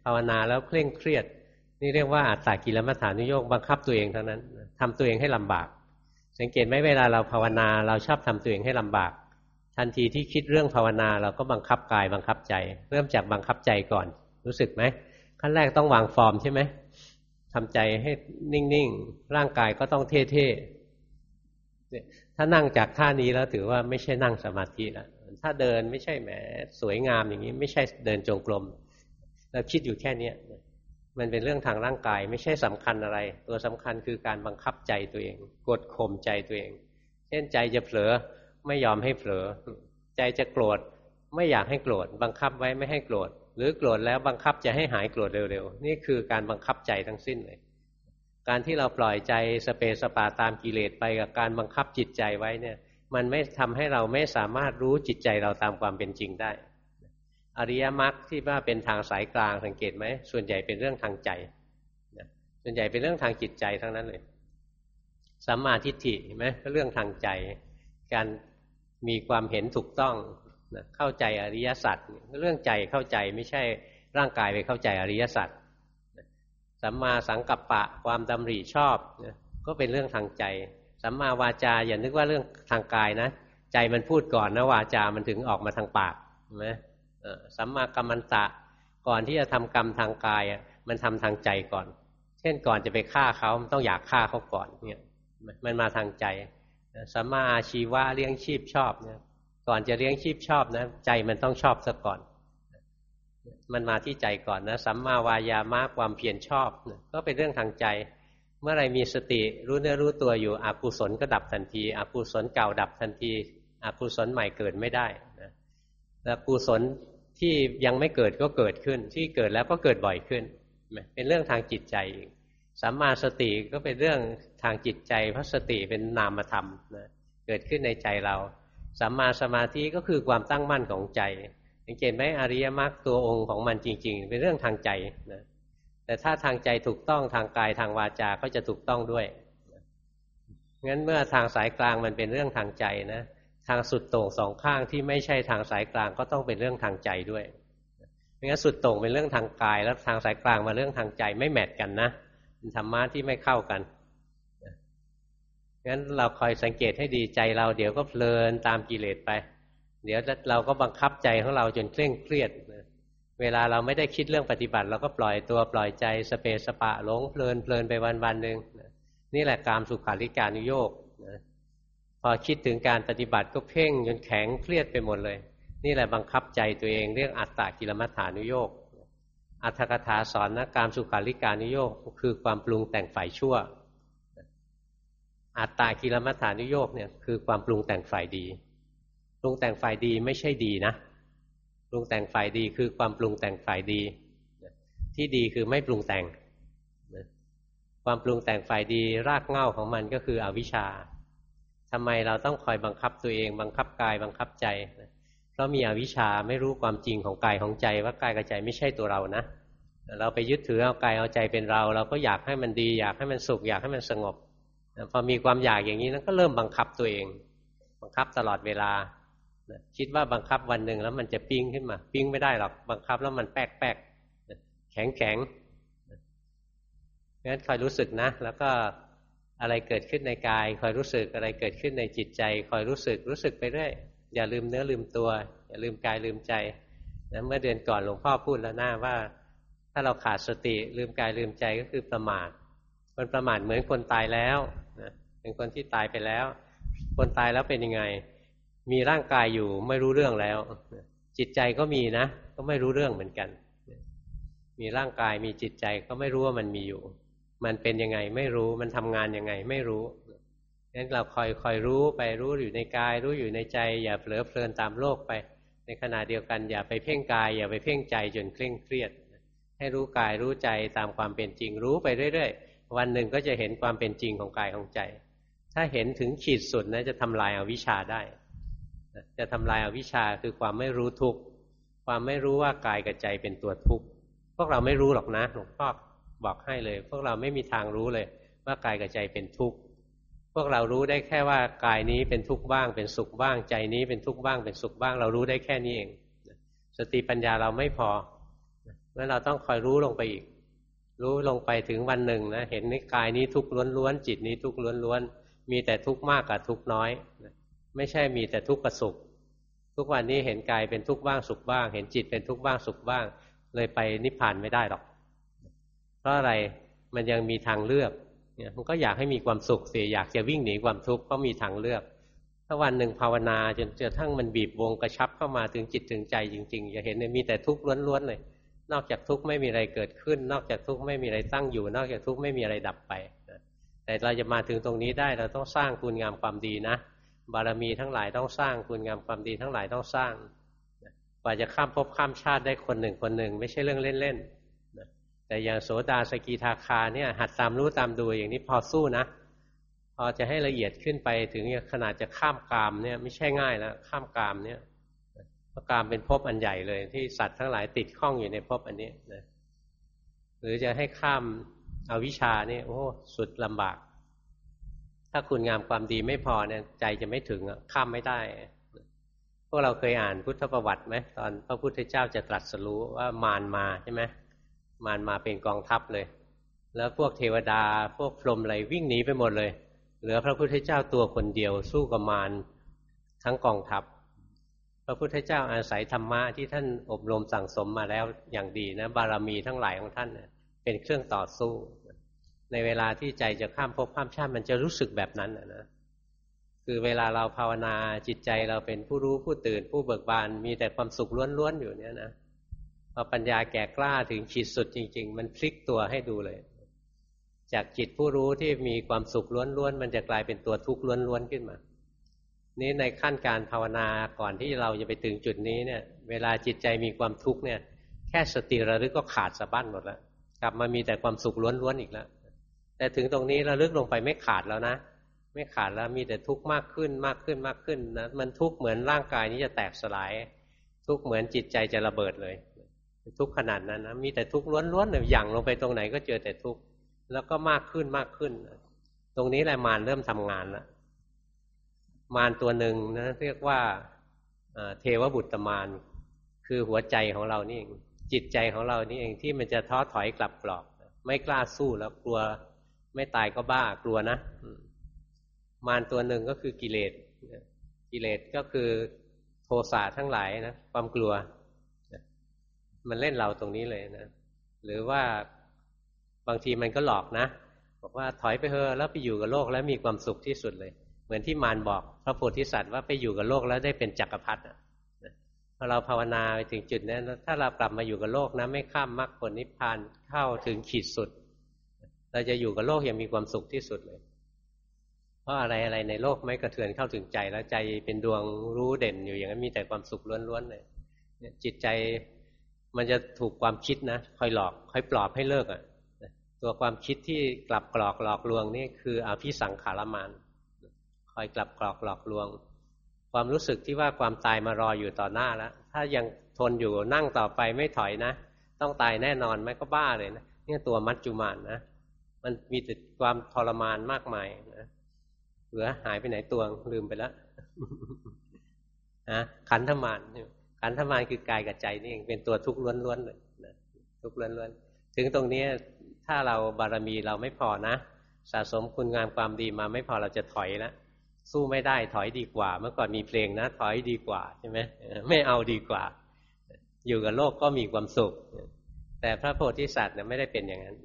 ภาวนาแล้วเคร่งเครียด นี่เรียกว่าอัตตากิลมัฐานุโยกบังคับตัวเองเท่านั้นทำตัวเองให้ลำบาก สังเกตไหมเวลาเราภาวนาเราชอบทำตัวเองให้ลำบาก ทันทีที่คิดเรื่องภาวนาเราก็บังคับกายบังคับใจ เริ่มจากบังคับใจก่อน รู้สึกไหมขั้นแรกต้องวางฟอร์มใช่ไหมทำใจให้นิ่งๆ ร่างกายก็ต้องเท่ๆถ้านั่งจากท่านี้แล้วถือว่าไม่ใช่นั่งสมาธิแล้วถ้าเดินไม่ใช่แหมสวยงามอย่างนี้ ไม่ใช่เดินจงกรม เราคิดอยู่แค่เนี้ยมันเป็นเรื่องทางร่างกาย ไม่ใช่สำคัญอะไร ตัวสำคัญคือการบังคับใจตัวเอง กดข่มใจตัวเอง เช่นใจจะเผลอไม่ยอมให้เผลอ ใจจะโกรธไม่อยากให้โกรธบังคับไว้ไม่ให้โกรธหรือโกรธแล้วบังคับจะให้หายโกรธเร็วๆ นี่คือการบังคับใจทั้งสิ้นเลย การที่เราปล่อยใจสเปสปาตามกิเลสไปกับการบังคับจิตใจไว้เนี่ย มันไม่ทำให้เราไม่สามารถรู้จิตใจเราตามความเป็นจริงได้ อริยมรรคที่ว่าเป็นทางสายกลางสังเกตไหมส่วนใหญ่เป็นเรื่องทางใจส่วนใหญ่เป็นเรื่องทางจิตใจทั้งนั้นเลยสัมมาทิฏฐิเห็นไหมก็เรื่องทางใจ การมีความเห็นถูกต้องเข้าใจอริยสัจเรื่องใจเข้าใจไม่ใช่ร่างกายไปเข้าใจอริยสัจสัมมาสังกัปปะความดำริชอบก็เป็นเรื่องทางใจสัมมาวาจาอย่านึกว่าเรื่องทางกายนะ ใจมันพูดก่อนนะวาจามันถึงออกมาทางปากใช่ไหม สัมมากรรมันตะ ก่อนที่จะทำกรรมทางกายมันทำทางใจก่อน เช่นก่อนจะไปฆ่าเขามันต้องอยากฆ่าเขาก่อนเนี่ยมันมาทางใจสัมมาอาชีวะเลี้ยงชีพชอบเนี่ยก่อนจะเลี้ยงชีพชอบนะใจมันต้องชอบซะก่อน มันมาที่ใจก่อนนะสัมมาวายามะความเพียรชอบ ก็เป็นเรื่องทางใจ เมื่อไรมีสติรู้เนื้อรู้ตัวอยู่อกุศลก็ดับทันทีอกุศลเก่าดับทันทีอกุศลใหม่เกิดไม่ได้นะแล้วกุศล ที่ยังไม่เกิดก็เกิดขึ้น ที่เกิดแล้วก็เกิดบ่อยขึ้น เป็นเรื่องทางจิตใจสัมมาสติก็เป็นเรื่องทางจิตใจเพราะสติเป็นนามธรรมนะเกิดขึ้นในใจเราสัมมาสมาธิก็คือความตั้งมั่นของใจสังเกตไหมอริยมรรคตัวองค์ของมันจริง ๆ เป็นเรื่องทางใจนะแต่ถ้าทางใจถูกต้องทางกายทางวาจาก็จะถูกต้องด้วยงั้นเมื่อทางสายกลางมันเป็นเรื่องทางใจนะ ทางสุดโต่งสองข้างที่ไม่ใช่ทางสายกลางก็ต้องเป็นเรื่องทางใจด้วยไม่งั้นสุดโต่งเป็นเรื่องทางกาย แล้วทางสายกลางมาเรื่องทางใจไม่แมทกันนะเป็นธรรมะที่ไม่เข้ากันงั้นเราคอยสังเกตให้ดีใจเราเดี๋ยวก็เพลินตามกิเลสไป เดี๋ยวเราก็บังคับใจของเราจนเคร่งเครียดเวลาเราไม่ได้คิดเรื่องปฏิบัติ เราก็ปล่อยตัวปล่อยใจสเปสปะหลงเพลินเพลินไปวันวันหนึ่งนี่แหละการสุขาริการุโยก พอคิดถึงการปฏิบัติก็เพ่งจนแข็งเครียดไปหมดเลย นี่แหละบังคับใจตัวเองเรื่องอัตตากิลมัฐานุโยกอัตถกถาสอนนะการสุขาริการุโยกคือความปรุงแต่งฝ่ายชั่ว อัตตากิลมัฐานุโยกเนี่ยคือความปรุงแต่งฝ่ายดีปรุงแต่งฝ่ายดีไม่ใช่ดีนะปรุงแต่งฝ่ายดีคือความปรุงแต่งฝ่ายดี ที่ดีคือไม่ปรุงแต่ง ความปรุงแต่งฝ่ายดีรากเหง้าของมันก็คืออวิชชา ทำไมเราต้องคอยบังคับตัวเองบังคับกายบังคับใจ เพราะมีอวิชชาไม่รู้ความจริงของกายของใจว่ากายกับใจไม่ใช่ตัวเรานะเราไปยึดถือเอากายเอาใจเป็นเรา เราก็อยากให้มันดี อยากให้มันสุขอยากให้มันสงบพอมีความอยากอย่างนี้นั้นก็เริ่มบังคับตัวเอง บังคับตลอดเวลาคิดว่าบังคับวันหนึ่งแล้วมันจะปิ้งขึ้นมา ปิ้งไม่ได้หรอกบังคับแล้วมันแป๊กแป๊กแข็งแข็งงั้นคอยรู้สึกนะ แล้วก็ อะไรเกิดขึ้นในกาย คอยรู้สึกอะไรเกิดขึ้นในจิตใจ คอยรู้สึกรู้สึกไปเรื่อยอย่าลืมเนื้อลืมตัว อย่าลืมกายลืมใจนะเมื่อเดือนก่อนหลวงพ่อพูดแล้วหนะว่า ถ้าเราขาดสติลืมกายลืมใจก็คือประมาทคนประมาทเหมือนคนตายแล้วนะเป็นคนที่ตายไปแล้ว คนตายแล้วเป็นยังไง มีร่างกายอยู่ไม่รู้เรื่องแล้ว จิตใจก็มีนะ ก็ไม่รู้เรื่องเหมือนกัน มีร่างกายมีจิตใจก็ไม่รู้ว่ามันมีอยู่ มันเป็นยังไงไม่รู้มันทำงานยังไงไม่รู้งั้นเราคอยคอยรู้ไปรู้อยู่ในกาย รู้อยู่ในใจ อย่าเผลอเพลินตามโลกไป ในขณะเดียวกัน อย่าไปเพ่งกาย อย่าไปเพ่งใจจนเคร่งเครียด ให้รู้กายรู้ใจตามความเป็นจริงรู้ไปเรื่อยๆ วันหนึ่งก็จะเห็นความเป็นจริงของกายของใจ ถ้าเห็นถึงขีดสุดนะจะทำลายอาวิชชาได้ จะทำลายอาวิชชาคือความไม่รู้ทุกข์ความไม่รู้ว่ากายกับใจเป็นตัวทุกข์พวกเราไม่รู้หรอกนะหลวงพ่อ บอกให้เลย พวกเราไม่มีทางรู้เลยว่ากายกับใจเป็นทุกข์พวกเรารู้ได้แค่ว่ากายนี้เป็นทุกข์บ้าง เป็นสุขบ้าง ใจนี้เป็นทุกข์บ้าง เป็นสุขบ้าง เรารู้ได้แค่นี้เอง สติปัญญาเราไม่พอเมื่อเราต้องคอยรู้ลงไปอีก รู้ลงไปถึงวันหนึ่งนะเห็นในกายนี้ทุกข์ล้วนๆจิตนี้ทุกข์ล้วนๆมีแต่ทุกข์มากกับทุกข์น้อยไม่ใช่มีแต่ทุกข์กับสุข ทุกวันนี้เห็นกายเป็นทุกข์บ้างสุขบ้าง เห็นจิตเป็นทุกข์บ้างสุขบ้าง เลยไปนิพพานไม่ได้หรอก เพราะอะไรมันยังมีทางเลือกเนี่ยมันก็อยากให้มีความสุขสิอยากจะวิ่งหนีความทุกข์เพราะมีทางเลือก ถ้าวันหนึ่งภาวนาจนจอทั้งมันบีบวงกระชับเข้ามาถึงจิตถึงใจจริงๆจะเห็นเนี่ยมีแต่ทุกข์ล้วนๆเลยนอกจากทุกข์ไม่มีอะไรเกิดขึ้น นอกจากทุกข์ไม่มีอะไรตั้งอยู่ นอกจากทุกข์ไม่มีอะไรดับไปแต่เราจะมาถึงตรงนี้ได้เราต้องสร้างคุณงามความดีนะ บารมีทั้งหลายต้องสร้างคุณงามความดีทั้งหลายต้องสร้างกว่าจะข้ามภพข้ามชาติได้คนหนึ่งคนหนึ่ง ไม่ใช่เรื่องเล่นๆ แต่อย่างโสดาสกีทาคาเนี่ย หัดตามรู้ตามดูอย่างนี้พอสู้นะ พอจะให้ละเอียดขึ้นไปถึงขนาดจะข้ามกามเนี่ยไม่ใช่ง่ายแล้วข้ามกามเนี่ยพราะกามเป็นภพอันใหญ่เลย ที่สัตว์ทั้งหลายติดข้องอยู่ในภพอันนี้นะหรือจะให้ข้ามอาวิชานี่โอ้สุดลำบาก ถ้าคุณงามความดีไม่พอเนี่ย ใจจะไม่ถึงข้ามไม่ได้ พวกเราเคยอ่านพุทธประวัติไหมตอนพระพุทธเจ้าจะตรัสรู้ว่ามารมาใช่ไหม มารมาเป็นกองทัพเลย แล้วพวกเทวดาพวกพรหมอะไรวิ่งหนีไปหมดเลย เหลือพระพุทธเจ้าตัวคนเดียวสู้กับมารทั้งกองทัพ พระพุทธเจ้าอาศัยธรรมะที่ท่านอบรมสั่งสมมาแล้วอย่างดีนะ บารมีทั้งหลายของท่านเป็นเครื่องต่อสู้ ในเวลาที่ใจจะข้ามภพข้ามชาติมันจะรู้สึกแบบนั้นนะคือเวลาเราภาวนาจิตใจเราเป็นผู้รู้ผู้ตื่นผู้เบิกบานมีแต่ความสุขล้วนๆอยู่เนี่ยนะ พอปัญญาแก่กล้าถึงขีดสุดจริง ๆ มันพลิกตัวให้ดูเลย จากจิตผู้รู้ที่มีความสุขล้วนๆมันจะกลายเป็นตัวทุกข์ล้วนๆขึ้นมา นี้ในขั้นการภาวนาก่อนที่เราจะไปถึงจุดนี้เนี่ย เวลาจิตใจมีความทุกข์เนี่ย แค่สติระลึกก็ขาดสะบั้นหมดแล้วกลับมามีแต่ความสุขล้วนๆอีกแล้วแต่ถึงตรงนี้ระลึกลงไปไม่ขาดแล้วนะไม่ขาดแล้วมีแต่ทุกข์มากขึ้นมากขึ้นมากขึ้นนะมันทุกข์เหมือนร่างกายนี้จะแตกสลาย ทุกข์เหมือนจิตใจจะระเบิดเลย ทุกขนาดนั้นนะมีแต่ทุกข์ล้วนๆเลยอย่างลงไปตรงไหนก็เจอแต่ทุกข์แล้วก็มากขึ้นมากขึ้น ตรงนี้แหละมารเริ่มทำงานแล้วมารตัวหนึ่งนะเรียกว่าเทวบุตรมารคือหัวใจของเรานี่เองจิตใจของเรานี่เองที่มันจะท้อถอยกลับกรอก ไม่กล้าสู้แล้วกลัว ไม่ตายก็บ้ากลัวนะมารตัวหนึ่งก็คือกิเลสกิเลสก็คือโทสะทั้งหลายนะความกลัว มันเล่นเราตรงนี้เลยนะหรือว่าบางทีมันก็หลอกนะ บอกว่าถอยไปเถอะแล้วไปอยู่กับโลกแล้วมีความสุขที่สุดเลย เหมือนที่มารบอกพระโพธิสัตว์ว่าไปอยู่กับโลกแล้วได้เป็นจักรพรรดิพอเราภาวนาไปถึงจุดนั้นถ้าเรากลับมาอยู่กับโลกนะไม่ข้ามมรรคผลนิพพานเข้าถึงขีดสุด เราจะอยู่กับโลกอย่างมีความสุขที่สุดเลย เพราะอะไรอะไรในโลกไม่กระเทือนเข้าถึงใจแล้วใจเป็นดวงรู้เด่นอยู่อย่างนั้นมีแต่ความสุขล้วนๆเลยจิตใจ มันจะถูกความคิดนะคอยหลอกคอยปลอบให้เลิกอะ่ะตัวความคิดที่กลับกรอกหลอกลวงนี่คืออภิสังขารมานคอยกลับกรอกหลอกลวง ความรู้สึกที่ว่าความตายมารออยู่ต่อหน้าแล้วถ้ายังทนอยู่นั่งต่อไปไม่ถอยนะ ต้องตายแน่นอนไม่ก็บ้าเลยนะเนี่ยตัวมัจจุมานนะมันมีแต่ความทรมานมากมายนะเหลือหายไปไหนตัวลืมไปแล้วนะขันธมาร ขันธมารคือกายกับใจนี่เองเป็นตัวทุกข์ล้วนๆเลยนะทุกข์ล้วนๆ ถึงตรงนี้ถ้าเราบารมีเราไม่พอนะ สะสมคุณงามความดีมาไม่พอเราจะถอยแล้วสู้ไม่ได้ถอยดีกว่า เมื่อก่อนมีเพลงนะ ถอยดีกว่าใช่ไหมไม่เอาดีกว่า อยู่กับโลกก็มีความสุข แต่พระโพธิสัตว์เนี่ยไม่ได้เป็นอย่างนั้น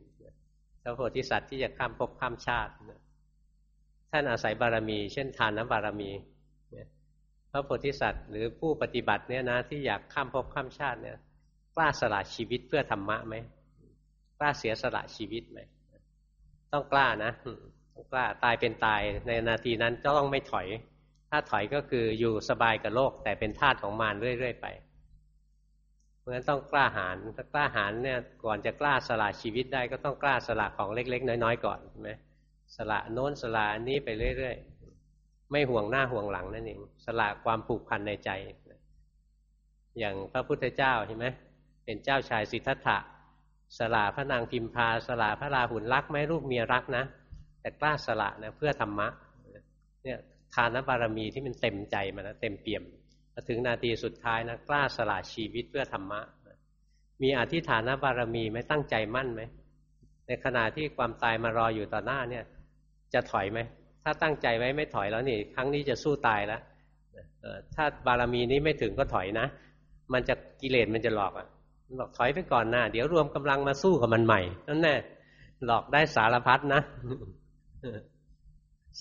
พระโพธิสัตว์ที่จะข้ามภพข้ามชาติท่านอาศัยบารมี เช่นทานน้ำบารมี ระโพธิสัตว์ หรือผู้ปฏิบัติเนี่ยนะที่อยากข้ามภพข้ามชาติเนี่ยกล้าสละชีวิตเพื่อธรรมะไหมกล้าเสียสละชีวิตไหมต้องกล้านะต้องกล้าตายเป็นตายในนาทีนั้นต้องไม่ถอย ถ้าถอยก็คืออยู่สบายกับโลก แต่เป็นทาสของมารเรื่อยๆไปเพราะฉะนั้นต้องกล้าหาญถ้ากล้าหาญเนี่ยก่อนจะกล้าสละชีวิตได้ก็ต้องกล้าสละของเล็ก ๆ น้อยๆก่อนใช่ไหมสละโน้นสละนี้ไปเรื่อยๆ ไม่ห่วงหน้าห่วงหลังนั่นเองสละความผูกพันในใจ อย่างพระพุทธเจ้าใช่ไหมเป็นเจ้าชายสิทธัตถะสละพระนางพิมพาสละพระราหุลรักไหมลูกเมียรักนะ แต่กล้าสละนะเพื่อธรรมะเนี่ยทานบารมีที่มันเต็มใจมาแล้วเต็มเปี่ยมมาถึงนาทีสุดท้ายนะกล้าสละชีวิตเพื่อธรรมะมีอธิฐานบารมีไหมตั้งใจมั่นไหมในขณะที่ความตายมารออยู่ต่อหน้าเนี่ย จะถอยไหม ถ้าตั้งใจไว้ไม่ถอยแล้วนี่ ครั้งนี้จะสู้ตายแล้วถ้าบารมีนี้ไม่ถึงก็ถอยนะ มันจะกิเลสมันจะหลอกอะบอกถอยไปก่อนน้าเดี๋ยวรวมกำลังมาสู้กับมันใหม่นั่นแน่หลอกได้สารพัดนะ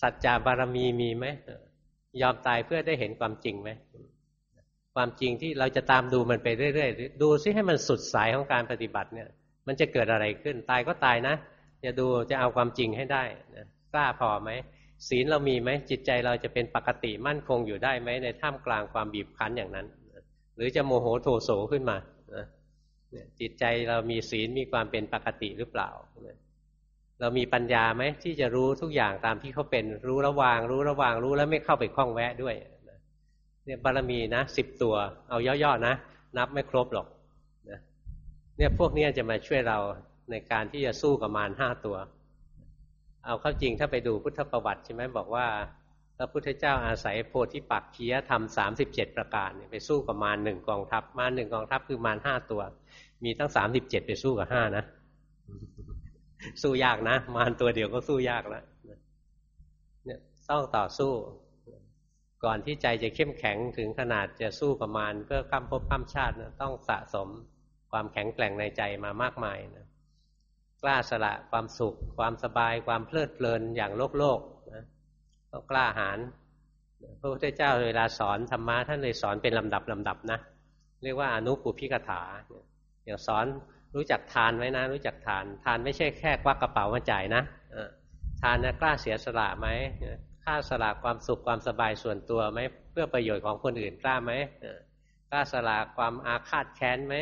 สัจจาบารมีมีไหมยอมตายเพื่อได้เห็นความจริงไหมความจริงที่เราจะตามดูมันไปเรื่อยๆดูซิให้มันสุดสายของการปฏิบัติเนี่ย มันจะเกิดอะไรขึ้น ตายก็ตายนะจะดูจะเอาความจริงให้ได้นะกล้าพอไหม ศีลเรามีไหมจิตใจเราจะเป็นปกติมั่นคงอยู่ได้ไหมในท่ามกลางความบีบคั้นอย่างนั้น หรือจะโมโหโทโสขึ้นมาจิตใจเรามีศีลมีความเป็นปกติหรือเปล่า เรามีปัญญาไหมที่จะรู้ทุกอย่างตามที่เขาเป็นรู้ระวาง รู้ระวางรู้แล้วไม่เข้าไปคล้องแวะด้วยเนี่ยบารมีนะสิบตัว เอาย่อๆนะ นับไม่ครบหรอกเนี่ยพวกนี้จะมาช่วยเราในการที่จะสู้กับมารห้าตัว เอาเข้าจริงถ้าไปดูพุทธประวัติใช่ไหมบอกว่าพระพุทธเจ้าอาศัยโพธิปักขียธรรมสามสิบเจ็ดประการไปสู้กับมารหนึ่งกองทัพ มารหนึ่งกองทัพคือมารห้าตัว มีทั้งสามสิบเจ็ดไปสู้กับห้านะ สู้ยากนะ มารตัวเดียวก็สู้ยากแล้วเนี่ยต้องต่อสู้ ก่อนที่ใจจะเข้มแข็งถึงขนาดจะสู้กับมารเพื่อข้ามภพข้ามชาตินะต้องสะสมความแข็งแกร่งในใจมามากมายนะ กล้าสละความสุข ความสบายความเพลิดเพลินอย่างโลกโลกนะต้องกล้าหาญพระพุทธเจ้าเวลาสอนธรรมะท่านเลยสอนเป็นลำดับลำดับนะเรียกว่าอนุปุพิกถาอย่างสอนรู้จักทานไว้นะ รู้จักทาน ทานไม่ใช่แค่ควักกระเป๋ามาจ่ายนะทานนะกล้าเสียสละไหมกล้าสละความสุขความสบายส่วนตัวไหมเพื่อประโยชน์ของคนอื่นกล้าไหมกล้าสละความอาฆาตแค้นไหม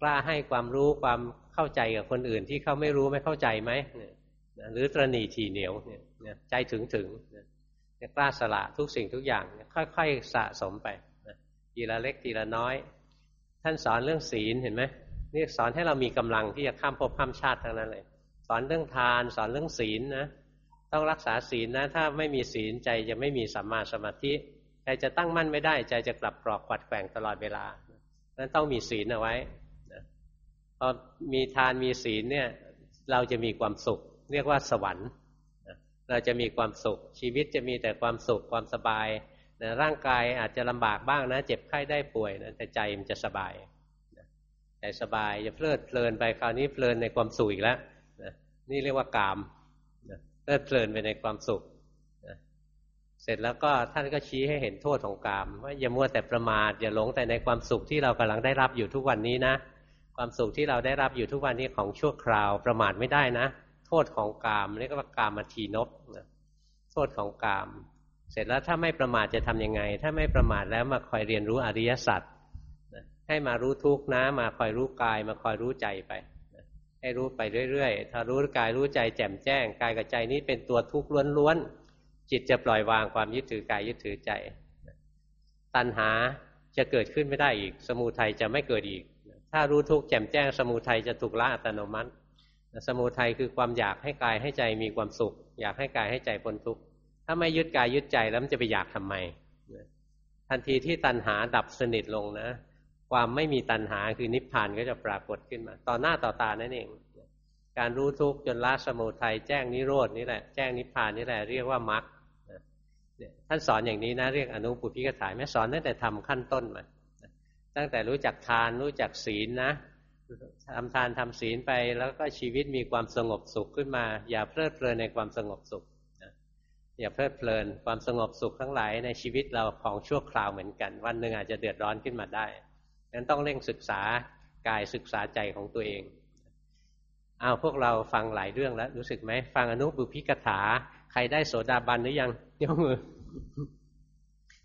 กล้าให้ความรู้ความ เข้าใจกับคนอื่นที่เขาไม่รู้ไม่เข้าใจไหมหรือตรณีทีเหนียวเนี่ยใจถึงถึงกล้าสละทุกสิ่งทุกอย่าง ค่อยๆสะสมไปทีละเล็กทีละน้อย ท่านสอนเรื่องศีลเห็นไหมนี่สอนให้เรามีกำลังที่จะข้ามภพข้ามชาติทั้งนั้นเลย สอนเรื่องทานสอนเรื่องศีลนะต้องรักษาศีลนะ ถ้าไม่มีศีลใจจะไม่มีสัมมาสมาธิใจจะตั้งมั่นไม่ได้ ใจจะกลับกรอกกวัดแกว่งตลอดเวลานั้นต้องมีศีลเอาไว้ พอมีทานมีศีลเนี่ย เราจะมีความสุข เรียกว่าสวรรค์เราจะมีความสุข ชีวิตจะมีแต่ความสุขความสบายนะร่างกายอาจจะลำบากบ้างนะ เจ็บไข้ได้ป่วยนะแต่ใจมันจะสบายใจสบายจะเพลิดเพลินไปคราวนี้เพลินในความสุขอีกแล้วนะนี่เรียกว่ากามนะเพลิดเพลินไปในความสุขนะเสร็จแล้วก็ท่านก็ชี้ให้เห็นโทษของกาม ว่าอย่ามัวแต่ประมาทอย่าหลงแต่ในความสุขที่เรากำลังได้รับอยู่ทุกวันนี้นะ ความสุขที่เราได้รับอยู่ทุกวันนี้ของชั่วคราวประมาทไม่ได้นะ โทษของกามเรียกว่ากามาทีนบนะโทษของกาม เสร็จแล้วถ้าไม่ประมาทจะทํำยังไง ถ้าไม่ประมาทแล้วมาคอยเรียนรู้อริยสัจให้มารู้ทุกนะ มาคอยรู้กาย มาคอยรู้ใจไปให้รู้ไปเรื่อยๆ ถ้ารู้กายรู้ใจแจ่มแจ้ง กายกับใจนี้เป็นตัวทุกข์ล้วนๆจิตจะปล่อยวางความยึดถือกายยึดถือใจ ตัณหาจะเกิดขึ้นไม่ได้อีก สมูทัยจะไม่เกิดอีก ถ้ารู้ทุกข์แจ่มแจ้งสมุทัยจะถูกละอัตโนมัติ สมุทัยคือความอยากให้กายให้ใจมีความสุข อยากให้กายให้ใจพ้นทุกข์ถ้าไม่ยึดกายยึดใจแล้วมันจะไปอยากทำไมทันทีที่ตัณหาดับสนิทลงนะ ความไม่มีตัณหาคือนิพพานก็จะปรากฏขึ้นมา ต่อหน้าต่อตานั่นเอง การรู้ทุกข์จนละสมุทัยแจ้งนิโรดนี่แหละแจ้งนิพพานนี่แหละเรียกว่ามรรคท่านสอนอย่างนี้นะเรียกอนุปุพิกถายแม่สอนตั้งแต่ทำขั้นต้นมา ตั้งแต่รู้จักทานรู้จักศีลนะทำทานทำศีลไปแล้วก็ชีวิตมีความสงบสุขขึ้นมา อย่าเพลิดเพลินในความสงบสุขนะอย่าเพลิดเพลินความสงบสุขทั้งหลายในชีวิตเราของชั่วคราวเหมือนกัน วันหนึ่งอาจจะเดือดร้อนขึ้นมาได้งั้นต้องเร่งศึกษากายศึกษาใจของตัวเองเอาพวกเราฟังหลายเรื่องแล้ว รู้สึกไหมฟังอนุบุพิกถา ใครได้โสดาบันหรือยังยกมือ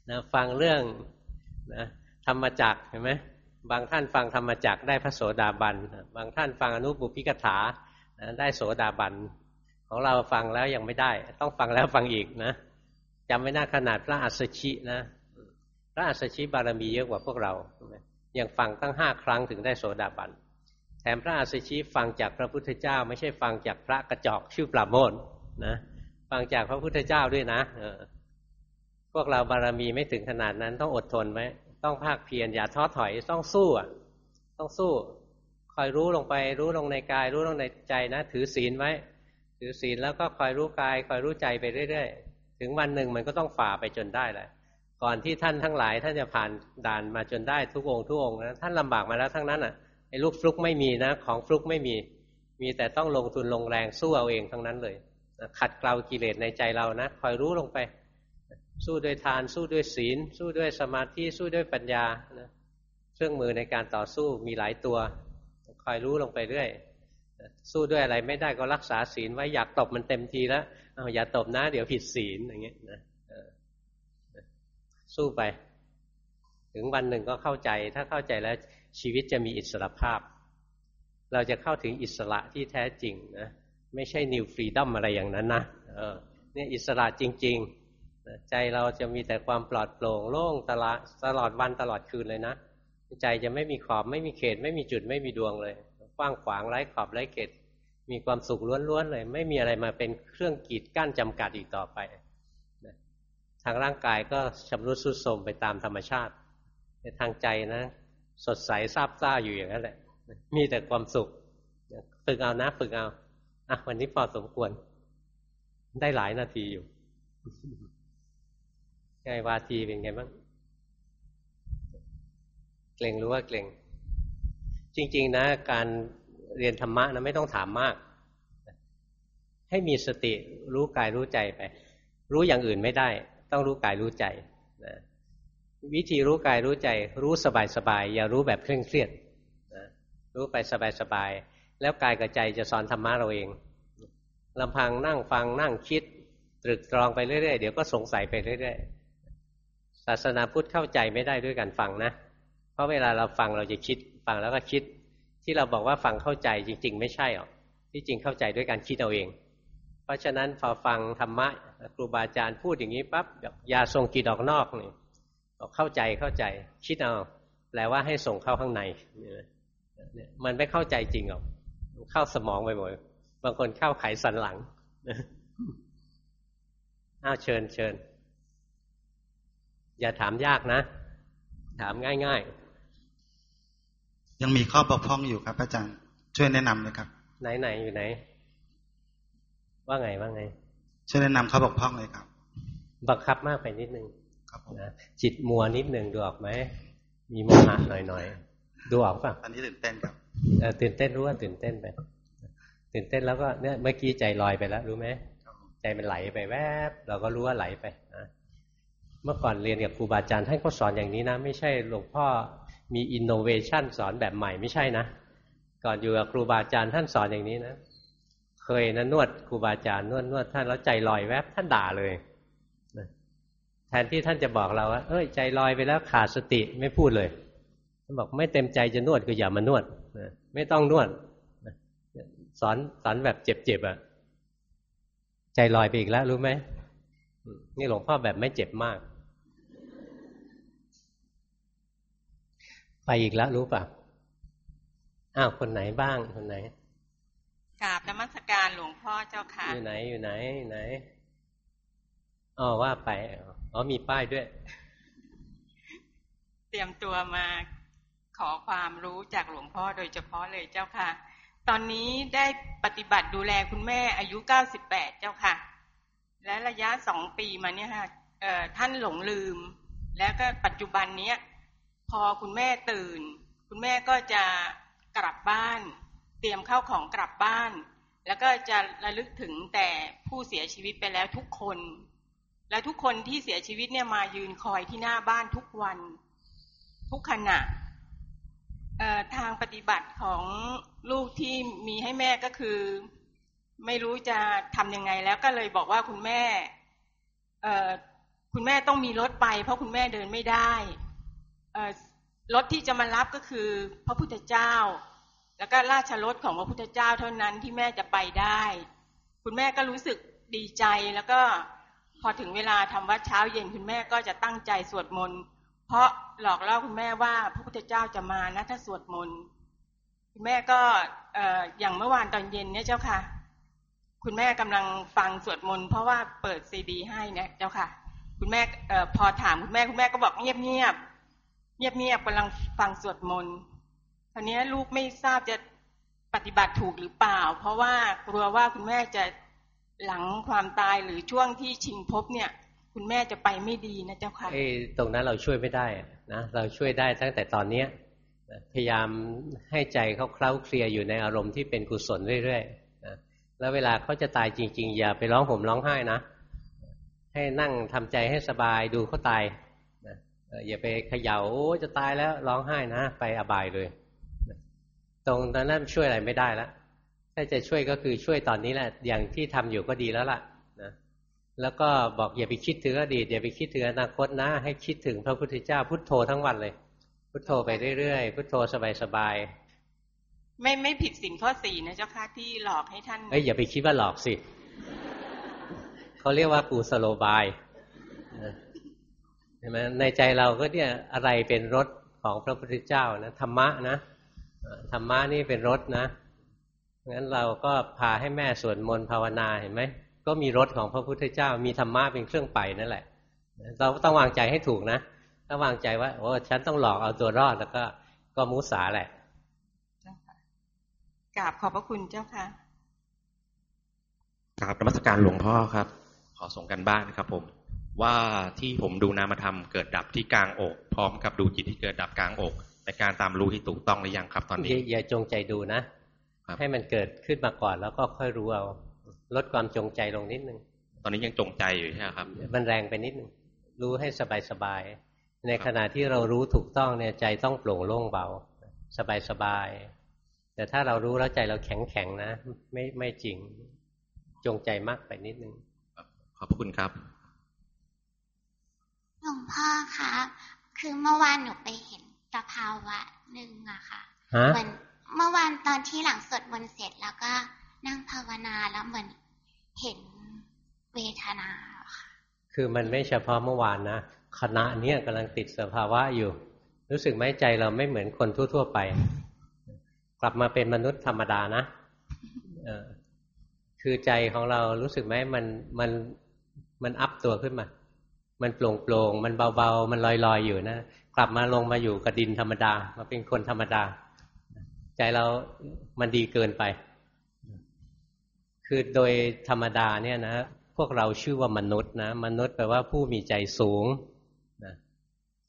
นะฟังเรื่องนะ ธรรมจักเห็นไหมบางท่านฟังธรรมจักได้พระโสดาบัน บางท่านฟังอนุบุพิกถาได้โสดาบัน ของเราฟังแล้วยังไม่ได้ ต้องฟังแล้วฟังอีกนะจำไม่น่าขนาดพระอัสชินะ พระอัสชิบารมีเยอะกว่าพวกเรายังฟังตั้งห้าครั้งถึงได้โสดาบันแถมพระอัสชิฟังจากพระพุทธเจ้า ไม่ใช่ฟังจากพระกระจอกชื่อปราโมทนะฟังจากพระพุทธเจ้าด้วยนะเออพวกเราบารมีไม่ถึงขนาดนั้นต้องอดทนไหม ต้องภาคเพียรอย่าท้อถอยต้องสู้อะต้องสู้ คอยรู้ลงไป รู้ลงในกาย รู้ลงในใจนะ ถือศีลไว้ ถือศีลแล้วก็คอยรู้กาย คอยรู้ใจไปเรื่อยๆ ถึงวันหนึ่งมันก็ต้องฝ่าไปจนได้แหละก่อนที่ท่านทั้งหลาย ท่านจะผ่านด่านมาจนได้ทุกองค์ทุกองค์นะท่านลำบากมาแล้วทั้งนั้นอะไอ้ลูกฟลุกไม่มีนะ ของฟลุกไม่มี มีแต่ต้องลงทุนลงแรงสู้เอาเองทั้งนั้นเลยขัดเกลากิเลสในใจเรานะคอยรู้ลงไป สู้ด้วยทาน สู้ด้วยศีล สู้ด้วยสมาธิสู้ด้วยปัญญานะเครื่องมือในการต่อสู้มีหลายตัวคอยรู้ลงไปเรื่อยสู้ด้วยอะไรไม่ได้ก็รักษาศีลไว้อยากตบมันเต็มทีแล้วเอาอย่าตบนะ เดี๋ยวผิดศีลอย่างเงี้ยนะสู้ไป ถึงวันหนึ่งก็เข้าใจ ถ้าเข้าใจแล้วชีวิตจะมีอิสระภาพ เราจะเข้าถึงอิสระที่แท้จริงนะไม่ใช่นิวฟรีดัมอะไรอย่างนั้นนะเออเนี่ยอิสระจริง ๆ ใจเราจะมีแต่ความปลอดโปร่งโล่งตลอดตลอดวันตลอดคืนเลยนะ ใจจะไม่มีขอบไม่มีเขต ไม่มีจุดไม่มีดวงเลยกว้างขวางไร้ขอบไร้เขต มีความสุขล้วนๆเลย ไม่มีอะไรมาเป็นเครื่องกีดกั้นจำกัดอีกต่อไปทางร่างกายก็ชำรุดสุดโทรมไปตามธรรมชาติในทางใจนะ สดใสซาบซ่าอยู่อย่างนั้นแหละ มีแต่ความสุขฝึกเอานะฝึกเอาอะวันนี้พอสมควร ได้หลายนาทีอยู่ ไงวาทีเป็นไงบ้างเกรงรู้ว่าเกรงจริง ๆ นะ การเรียนธรรมะนะไม่ต้องถามมาก ให้มีสติรู้กายรู้ใจไป รู้อย่างอื่นไม่ได้ ต้องรู้กายรู้ใจนะวิธีรู้กายรู้ใจ รู้สบายๆอย่ารู้แบบเคร่งเครียดนะรู้ไปสบายๆแล้วกายกับใจจะสอนธรรมะเราเองลำพังนั่งฟังนั่งคิด ตรึกตรองไปเรื่อยๆเดี๋ยวก็สงสัยไปเรื่อยๆ ศาสนาพุทธเข้าใจไม่ได้ด้วยการฟังนะ เพราะเวลาเราฟังเราจะคิด ฟังแล้วก็คิด ที่เราบอกว่าฟังเข้าใจจริง ๆ ไม่ใช่หรอกที่จริงเข้าใจด้วยการคิดเอาเอง เพราะฉะนั้นพอฟังธรรมะครูบาอาจารย์พูดอย่างนี้ปั๊บยาทรงกิดออกนอกนี่บอกเข้าใจเข้าใจ คิดเอาแปลว่าให้ส่งเข้าข้างในมันไม่เข้าใจจริงหรอกเข้าสมองไปหมดบางคนเข้าไขสันหลังอ้าวเชิญเชิญ อย่าถามยากนะ ถามง่าย ๆ ยังมีข้อบกพร่องอยู่ครับ อาจารย์ ช่วยแนะนำเลยครับ ไหนไหนอยู่ไหน ว่าไงว่าไง ช่วยแนะนำข้อบกพร่องเลยครับ บังคับมากไปนิดนึงครับผมนะจิตมัวนิดนึงดูออกไหมมีโมหะหน่อยๆดูออกป่ะอันนี้ตื่นเต้นครับตื่นเต้นรู้ว่าตื่นเต้นไปตื่นเต้นแล้วก็เนี่ยเมื่อกี้ใจลอยไปแล้ว รู้ไหมใจมันไหลไปแวบ เราก็รู้ว่าไหลไปนะ เมื่อก่อนเรียนกับครูบาอาจารย์ท่านก็สอนอย่างนี้นะ ไม่ใช่หลวงพ่อมีอินโนเวชันสอนแบบใหม่ไม่ใช่นะ ก่อนอยู่กับครูบาอาจารย์ท่านสอนอย่างนี้นะ เคยนะนวดครูบาอาจารย์นวดนวดท่านแล้วใจลอยแวบท่านด่าเลยแทนที่ท่านจะบอกเราว่า เอ้ยใจลอยไปแล้วขาดสติไม่พูดเลยท่านบอกไม่เต็มใจจะนวดก็อย่ามานวดไม่ต้องนวดสอนสอนแบบเจ็บๆอะ่ะ ใจลอยไปอีกแล้วรู้ไหมนี่หลวงพ่อแบบไม่เจ็บมาก ไปอีกแล้วรู้ป่ะอ้าวคนไหนบ้างคนไหนกราบนมัสการหลวงพ่อเจ้าค่ะ อยู่ไหนอยู่ไหนไหนอ๋อว่าไปอ๋อมีป้ายด้วยรียมตัวมาขอความรู้จากหลวงพ่อโดยเฉพาะเลยเจ้าค่ะ ตอนนี้ได้ปฏิบัติดูแลคุณแม่อายุ98เจ้าค่ะ และระยะสองปีมาเนี่ยค่ะท่านหลงลืม แล้วก็ปัจจุบันเนี้ย พอคุณแม่ตื่น คุณแม่ก็จะกลับบ้าน เตรียมข้าวของกลับบ้าน แล้วก็จะระลึกถึงแต่ผู้เสียชีวิตไปแล้วทุกคน และทุกคนที่เสียชีวิตเนี่ยมายืนคอยที่หน้าบ้านทุกวัน ทุกขณะทางปฏิบัติของลูกที่มีให้แม่ก็คือ ไม่รู้จะทำยังไงแล้วก็เลยบอกว่าคุณแม่คุณแม่ต้องมีรถไป เพราะคุณแม่เดินไม่ได้ รถที่จะมารับก็คือพระพุทธเจ้า แล้วก็ราชรถของพระพุทธเจ้าเท่านั้นที่แม่จะไปได้ คุณแม่ก็รู้สึกดีใจแล้วก็พอถึงเวลาทำวัดเช้าเย็นคุณแม่ก็จะตั้งใจสวดมนต์เพราะหลอกล่อคุณแม่ว่าพระพุทธเจ้าจะมานะถ้าสวดมนต์คุณแม่ก็อย่างเมื่อวานตอนเย็นเนี่ยเจ้าค่ะ คุณแม่กำลังฟังสวดมนต์เพราะว่าเปิดซีดีให้เนี่ยเจ้าค่ะ คุณแม่พอถามคุณแม่คุณแม่ก็บอกเงียบเงียบ เงียบเงียบกำลังฟังสวดมนต์ตอนนี้ลูกไม่ทราบจะปฏิบัติถูกหรือเปล่า เพราะว่ากลัวว่าคุณแม่จะหลังความตายหรือช่วงที่ชิงพบเนี่ย คุณแม่จะไปไม่ดีนะเจ้าค่ะไอ้ตรงนั้นเราช่วยไม่ได้นะเราช่วยได้ตั้งแต่ตอนเนี้ยพยายามให้ใจเขาเคล้าเคลียอยู่ในอารมณ์ที่เป็นกุศลเรื่อยๆนะแล้วเวลาเขาจะตายจริง ๆ อย่าไปร้องห่มร้องไห้นะให้นั่งทำใจให้สบายดูเขาตาย อย่าไปเขย่าโอ้จะตายแล้วร้องไห้นะ ไปอบายเลย ตรงนั้นช่วยอะไรไม่ได้แล้วถ้าจะช่วยก็คือช่วยตอนนี้แหละ อย่างที่ทำอยู่ก็ดีแล้วล่ะแล้วก็บอกอย่าไปคิดถึงอดีตอย่าไปคิดถึงอนาคตนะ ให้คิดถึงพระพุทธเจ้าพุทโธทั้งวันเลย พุทโธไปเรื่อยๆพุทโธสบายๆไม่ไม่ผิดสินข้อสี่นะเจ้าค่ะที่หลอกให้ท่านเอ้ยอย่าไปคิดว่าหลอกสิเขาเรียกว่าปูสโลบายเห็นไหมในใจเราก็เนี่ยอะไรเป็นรถของพระพุทธเจ้านะธรรมะนะธรรมะนี่เป็นรถนะงั้นเราก็พาให้แม่สวดมนต์ภาวนาเห็นไหมก็มีรถของพระพุทธเจ้า มีธรรมะเป็นเครื่องไปนั่นแหละ เราต้องวางใจให้ถูกนะถ้าวางใจว่าโอ้ฉันต้องหลอกเอาตัวรอดแล้วก็ก็มุสาแหละกราบขอบพระคุณเจ้าค่ะกราบนมัสการหลวงพ่อครับ ขอส่งกันบ้านครับผม ว่าที่ผมดูนามธรรมเกิดดับที่กลางอก พร้อมกับดูจิตที่เกิดดับกลางอกในการตามรู้ที่ถูกต้องหรือยังครับตอนนี้อย่าจงใจดูนะ ให้มันเกิดขึ้นมาก่อนแล้วก็ค่อยรู้เอาลดความจงใจลงนิดนึงตอนนี้ยังจงใจอยู่ใช่ไหมครับ มันแรงไปนิดนึงรู้ให้สบายสบายในขณะที่เรารู้ถูกต้องเนี่ยใจต้องโปร่งโล่งเบา สบายสบายแต่ถ้าเรารู้แล้วใจเราแข็งแข็งนะ ไม่ไม่จริงจงใจมากไปนิดนึงขอบคุณครับห ลวงพ่อคะคือเมื่อวานหนูไปเห็นสภาวะหนึ่งอะค่ะเหมือนเมื่อวานตอนที่หลังสดมนเสร็จแล้วก็นั่งภาวนาแล้วเหมือนเห็นเวทนาค่ะคือมันไม่เฉพาะเมื่อวานนะคณะเนี้ยกำลังติดสภาวะอยู่ รู้สึกไหมใจเราไม่เหมือนคนทั่ว ๆ ไป กลับมาเป็นมนุษย์ธรรมดานะเออคือใจของเรารู้สึกไหมมันมันมันอัพตัวขึ้นมา มันโปร่งโปร่งมันเบาๆ มันลอยๆอยู่นะกลับมาลงมาอยู่กับดินธรรมดา มาเป็นคนธรรมดา ใจเรามันดีเกินไป คือโดยธรรมดาเนี่ยนะพวกเราชื่อว่ามนุษย์นะมนุษย์แปลว่าผู้มีใจสูงนะ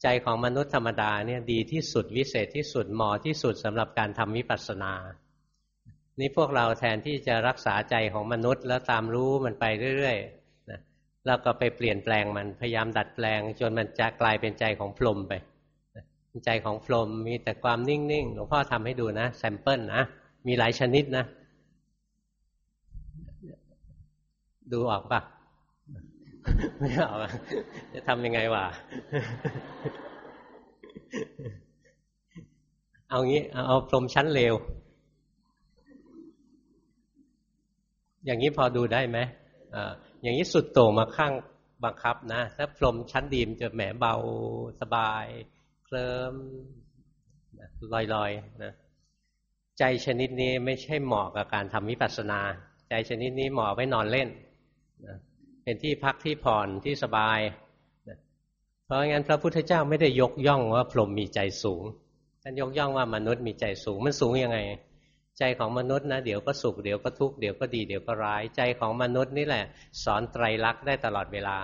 ใจของมนุษย์ธรรมดาเนี่ยดีที่สุดวิเศษที่สุดเหมาะที่สุดสำหรับการทำวิปัสสนานี่พวกเราแทนที่จะรักษาใจของมนุษย์ แล้วตามรู้มันไปเรื่อย แล้วก็ไปเปลี่ยนแปลงมันพยายามดัดแปลง จนมันจะกลายเป็นใจของพรหมไป ใจของพรหมมีแต่ความนิ่งๆหลวงพ่อทำให้ดูนะ sample นะมีหลายชนิดนะ ดูออกปะไม่ออกจะทำยังไงวะเอางี้ เอาพรมชั้นเลว อย่างนี้พอดูได้ไหมอ่า อย่างนี้สุดโต่งมาข้างบังคับนะถ้าพรมชั้นดีมจะแหมเบาสบาย เคลิมลอยๆนะใจชนิดนี้ไม่ใช่เหมาะกับการทำวิปัสสนา ใจชนิดนี้เหมาะไว้นอนเล่นเป็นที่พักที่ผ่อนที่สบายเพราะงั้นพระพุทธเจ้าไม่ได้ยกย่องว่าพรหมมีใจสูงท่านยกย่องว่ามนุษย์มีใจสูงมันสูงยังไง ใจของมนุษย์นะเดี๋ยวก็สุขเดี๋ยวก็ทุกข์เดี๋ยวก็ดีเดี๋ยวก็ร้าย ใจของมนุษย์นี่แหละ สอนไตรลักษณ์ได้ตลอดเวลา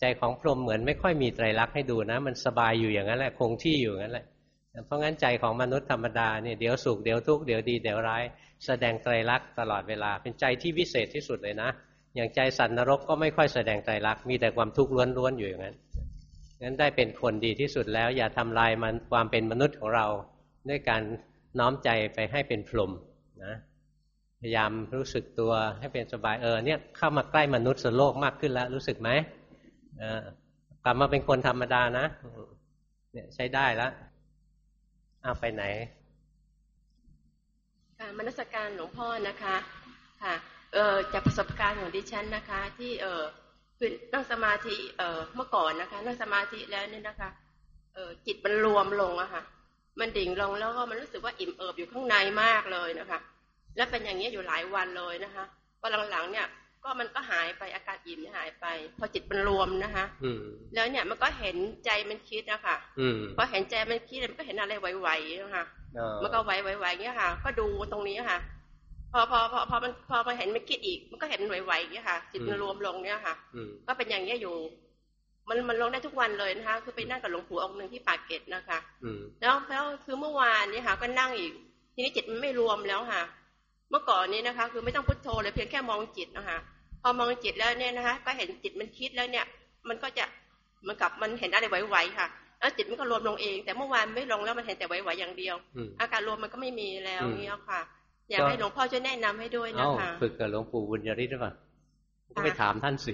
ใจของพรหมเหมือนไม่ค่อยมีไตรลักษณ์ให้ดูนะ มันสบายอยู่อย่างนั้นแหละคงที่อยู่อย่างนั้นแหละเพราะงั้นใจของมนุษย์ธรรมดาเนี่ยเดี๋ยวสุขเดี๋ยวทุกข์เดี๋ยวดีเดี๋ยวร้าย แสดงไตรลักษณ์ตลอดเวลา เป็นใจที่วิเศษที่สุดเลยนะ อย่างใจสัตว์นรกก็ไม่ค่อยแสดงไตรลักษณ์มีแต่ความทุกข์ล้วนๆอยู่อย่างนั้นงั้นได้เป็นคนดีที่สุดแล้ว อย่าทำลายมันความเป็นมนุษย์ของเราด้วยการ น้อมใจไปให้เป็นพรหมนะพยายามรู้สึกตัวให้เป็นสบายเออเนี่ยเข้ามาใกล้มนุษย์โลกมากขึ้นแล้ว รู้สึกไหมกลับมาเป็นคนธรรมดานะเนี่ยใช้ได้แล้วเอาไปไหนการมนสการหลวงพ่อนะคะค่ะเออจากประสบการณ์ของดิฉันนะคะ ที่เออคือนั่งสมาธิเออเมื่อก่อนนะคะ นั่งสมาธิแล้วเนี่ยนะคะเออจิตมันรวมลงอะค่ะ มันดิ่งลงแล้วก็มันรู้สึกว่าอิ่มเอิบอยู่ข้างในมากเลยนะคะ และเป็นอย่างนี้อยู่หลายวันเลยนะคะพอหลังๆเนี่ยก็มันก็หายไปอาการอิ่มหายไป พอจิตมันรวมนะคะแล้วเนี่ยมันก็เห็นใจมันคิดนะคะพอเห็นใจมันคิดมันก็เห็นอะไรไหวๆนะคะมันก็ไหวๆอย่างเงี้ยค่ะ ก็ดูตรงนี้ค่ะ พอพอพอพอมันพอมาเห็นมันคิดอีก มันก็เห็นไหวๆอย่างเงี้ยค่ะ จิตมันรวมลงเนี่ยค่ะก็เป็นอย่างเงี้ยอยู่ มันมันลงได้ทุกวันเลยนะคะ คือไปนั่งกับหลวงปู่องค์หนึ่งที่ปากเกร็ดนะคะแล้วแล้วคือเมื่อวานนี้ค่ะ ก็นั่งอีก ทีนี้จิตมันไม่รวมแล้วค่ะ เมื่อก่อนนี้นะคะ คือไม่ต้องพุทโธเลยเพียงแค่มองจิตนะคะพอมองจิตแล้วเนี่ยนะคะ ก็เห็นจิตมันคิดแล้วเนี่ย มันก็จะมันกับมันเห็นอะไรไหวๆค่ะ แล้วจิตมันก็รวมลงเอง แต่เมื่อวานไม่ลงแล้วมันเห็นแต่ไหวๆอย่างเดียว อาการรวมมันก็ไม่มีแล้วเนี่ยค่ะ อยากให้หลวงพ่อช่วยแนะนำให้ด้วยนะคะฝึกกับหลวงปู่บุญยริศหรือเปล่าก็ไปถามท่านสิ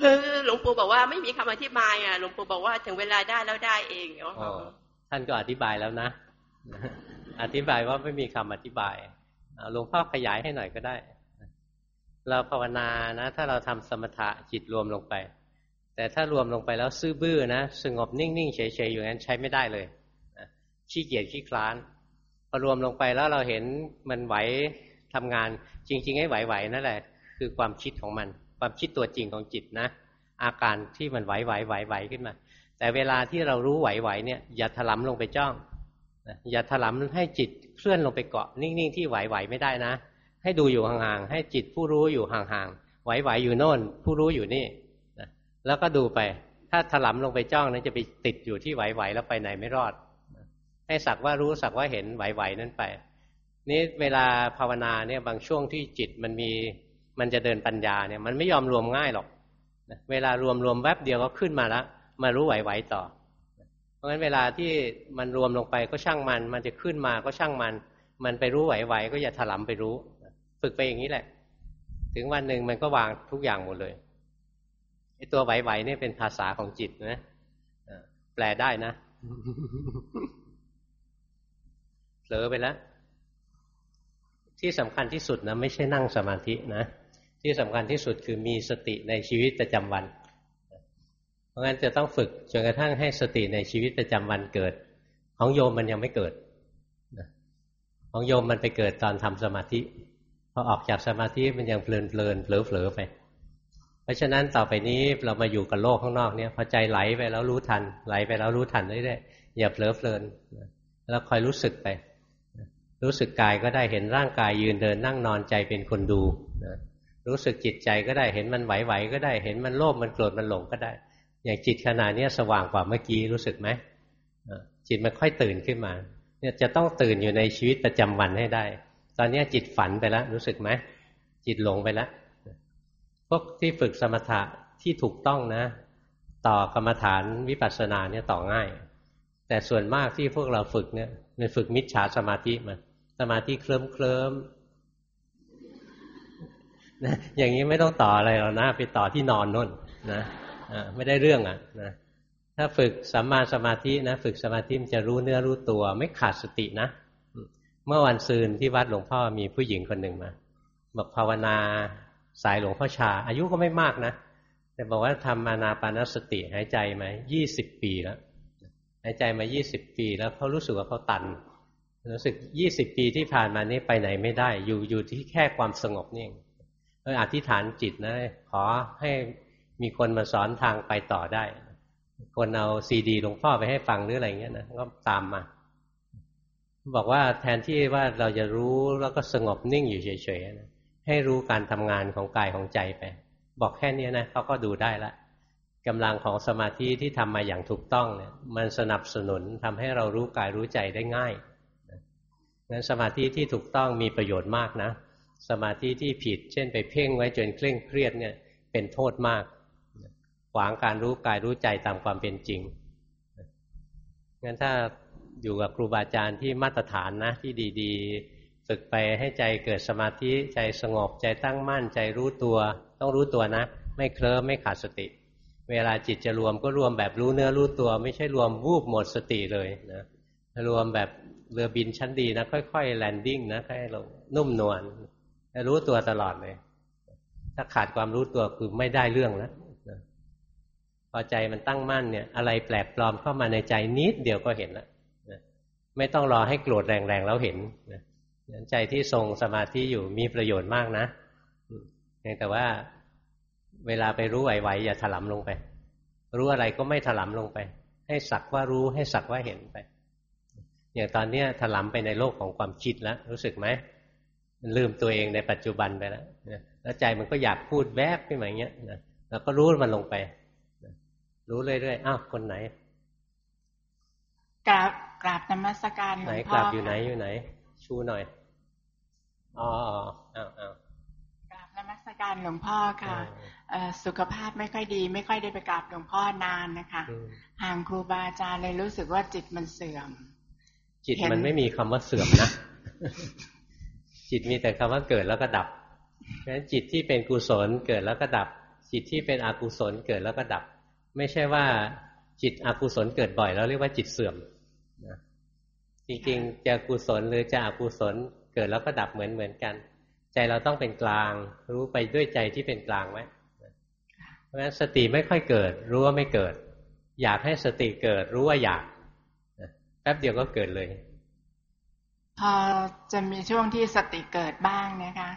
คือหลวงปู่บอกว่าไม่มีคำอธิบายอะหลวงปู่บอกว่าถึงเวลาได้แล้วได้เองเนาะท่านก็อธิบายแล้วนะ อธิบายว่าไม่มีคำอธิบายหลวงพ่อขยายให้หน่อยก็ได้ เราภาวนานะ ถ้าเราทำสมถะจิตรวมลงไป แต่ถ้ารวมลงไปแล้วซื่อบื้อนะสงบนิ่งๆเฉยๆอยู่นั้นใช้ไม่ได้เลยขี้เกียจขี้คลานพอรวมลงไปแล้วเราเห็นมันไหวทำงาน จริง ๆ ให้ไหวๆนั่นแหละ คือความคิดของมัน ความคิดตัวจริงของจิตนะ อาการที่มันไหวไหวไหวไหวขึ้นมา แต่เวลาที่เรารู้ไหวไหวเนี่ยอย่าถลำลงไปจ้องอย่าถลำให้จิตเคลื่อนลงไปเกาะนิ่งๆที่ไหวไหวไม่ได้นะ ให้ดูอยู่ห่างๆให้จิตผู้รู้อยู่ห่างๆไหวๆอยู่โน่น ผู้รู้อยู่นี่นะแล้วก็ดูไป ถ้าถลำลงไปจ้องนั้นจะไปติดอยู่ที่ไหวๆแล้วไปไหนไม่รอด ให้สักว่ารู้สักว่าเห็นไหวๆนั้นไป นี่เวลาภาวนาเนี่ยบางช่วงที่จิตมันมี มันจะเดินปัญญาเนี่ย มันไม่ยอมรวมง่ายหรอกเวลารวมรวมแวบเดียวก็ขึ้นมาล้วมารู้ไหวๆต่อ เพราะฉะนั้นเวลาที่มันรวมลงไปก็ช่างมัน มันจะขึ้นมาก็ช่างมัน มันไปรู้ไหวๆก็อย่าถลำไปรู้ ฝึกไปอย่างนี้แหละ ถึงวันหนึ่งมันก็วางทุกอย่างหมดเลยไอ้ตัวไหวๆนี่เป็นภาษาของจิตนะแปลได้นะเผลอไปแล้วที่สำคัญที่สุดนะไม่ใช่นั่งสมาธินะ ที่สำคัญที่สุดคือมีสติในชีวิตประจำวัน เพราะงั้นจะต้องฝึกจนกระทั่งให้สติในชีวิตประจำวันเกิด ของโยมมันยังไม่เกิดของโยมมันไปเกิดตอนทำสมาธิพอออกจากสมาธิมันยังเพลินเพลินเผลอเผลอไป เพราะฉะนั้นต่อไปนี้เรามาอยู่กับโลกข้างนอกเนี่ยพอใจไหลไปแล้วรู้ทัน ไหลไปแล้วรู้ทันเรื่อยๆอย่าเผลอเพลินแล้วคอยรู้สึกไป รู้สึกกายก็ได้เห็นร่างกายยืนเดินนั่งนอนใจเป็นคนดู รู้สึกจิตใจก็ได้เห็นมันไหวๆก็ได้เห็นมันโลภมันโกรธมันหลงก็ได้ อย่างจิตขนาดนี้สว่างกว่าเมื่อกี้รู้สึกไหมจิตมันค่อยตื่นขึ้นมา เนี่ยจะต้องตื่นอยู่ในชีวิตประจำวันให้ได้ ตอนนี้จิตฝันไปแล้วรู้สึกไหมจิตหลงไปแล้วพวกที่ฝึกสมถะที่ถูกต้องนะ ต่อกรรมฐานวิปัสสนาเนี่ยต่อง่าย แต่ส่วนมากที่พวกเราฝึกเนี่ยมันฝึกมิจฉาสมาธิมาสมาธิเคลิ้มเคลิ้ม นะอย่างนี้ไม่ต้องต่ออะไรหรอกนะไปต่อที่นอนน่นนะไม่ได้เรื่องอะนะถ้าฝึกสัมมาสมาธินะ ฝึกสมาธิมันจะรู้เนื้อรู้ตัว ไม่ขาดสตินะ เมื่อวันซืนที่วัดหลวงพ่อมีผู้หญิงคนหนึ่งมาบอกภาวนาสายหลวงพ่อชา อายุก็ไม่มากนะแต่บอกว่าทำมานาปานสติหายใจมายี่สิบปีแล้วหายใจมายี่สิบปี แล้วเขารู้สึกว่าเขาตันรู้สึกยี่สิบปีที่ผ่านมานี้ไปไหนไม่ได้ อยู่อยู่ที่แค่ความสงบนี่เอง เอธิษฐานจิตนะขอให้มีคนมาสอนทางไปต่อได้ คนเอาซีดีหลวงพ่อไปให้ฟังหรืออะไรเงี้ยนะก็ตามมาบอกว่าแทนที่ว่าเราจะรู้แล้วก็สงบนิ่งอยู่เฉยๆนะให้รู้การทำงานของกายของใจไป บอกแค่นี้นะเขาก็ดูได้ละกำลังของสมาธิที่ทำมาอย่างถูกต้องเนี่ย มันสนับสนุนทำให้เรารู้กายรู้ใจได้ง่ายงั้นสมาธิที่ถูกต้องมีประโยชน์มากนะ สมาธิที่ผิด เช่นไปเพ่งไว้จนเคร่งเครียดเนี่ยเป็นโทษมาก ขวางการรู้กายรู้ใจตามความเป็นจริงงั้นถ้าอยู่กับครูบาอาจารย์ที่มาตรฐานนะที่ดีๆ ฝึกไปให้ใจเกิดสมาธิใจสงบใจตั้งมั่นใจรู้ตัว ต้องรู้ตัวนะ ไม่เคลิ้มไม่ขาดสติ เวลาจิตจะรวมก็รวมแบบรู้เนื้อรู้ตัว ไม่ใช่รวมวูบหมดสติเลยนะรวมแบบเรือบินชั้นดีนะค่อยๆแลนดิ้งนะค่อยลงนุ่มนวล รู้ตัวตลอดเลย ถ้าขาดความรู้ตัวคือไม่ได้เรื่องแล้วพอใจมันตั้งมั่นเนี่ย อะไรแปลกปลอมเข้ามาในใจนิดเดียวก็เห็นแล้วไม่ต้องรอให้โกรธแรงๆแล้วเห็นใจที่ทรงสมาธิอยู่มีประโยชน์มากนะแต่ว่าเวลาไปรู้ไหวๆอย่าถลำลงไป รู้อะไรก็ไม่ถลำลงไป ให้สักว่ารู้ให้สักว่าเห็นไป อย่างตอนเนี้ยถลำไปในโลกของความคิดแล้วรู้สึกไหม มันลืมตัวเองในปัจจุบันไปแล้วแล้วใจมันก็อยากพูดแวบขึ้นมาอย่างเงี้ยนะแล้วก็รู้มันลงไปรู้เรื่อยๆอ้าวคนไหนกราบกราบนมัสการหลวงพ่อไหนกราบอยู่ไหนอยู่ไหน ชูหน่อยอ๋ออ้าวอ้าวกราบนมัสการหลวงพ่อค่ะสุขภาพไม่ค่อยดี ไม่ค่อยได้ไปกราบหลวงพ่อนานนะคะห่างครูบาอาจารย์เลยรู้สึกว่าจิตมันเสื่อม จิตมันไม่มีคำว่าเสื่อมนะ จิตมีแต่คำว่าเกิดแล้วก็ดับเพราะฉะนั้นจิตที่เป็นกุศลเกิดแล้วก็ดับ จิตที่เป็นอกุศลเกิดแล้วก็ดับ ไม่ใช่ว่าจิตอกุศลเกิดบ่อยแล้วเรียกว่าจิตเสื่อมนะจริงๆจะกุศลหรือจะอกุศลเกิดแล้วก็ดับเหมือนเหมือนกัน ใจเราต้องเป็นกลาง รู้ไปด้วยใจที่เป็นกลางไว้เพราะฉะนั้นสติไม่ค่อยเกิด รู้ว่าไม่เกิด อยากให้สติเกิดรู้ว่าอยากแป๊บเดียวก็เกิดเลย พอจะมีช่วงที่สติเกิดบ้างนะคะ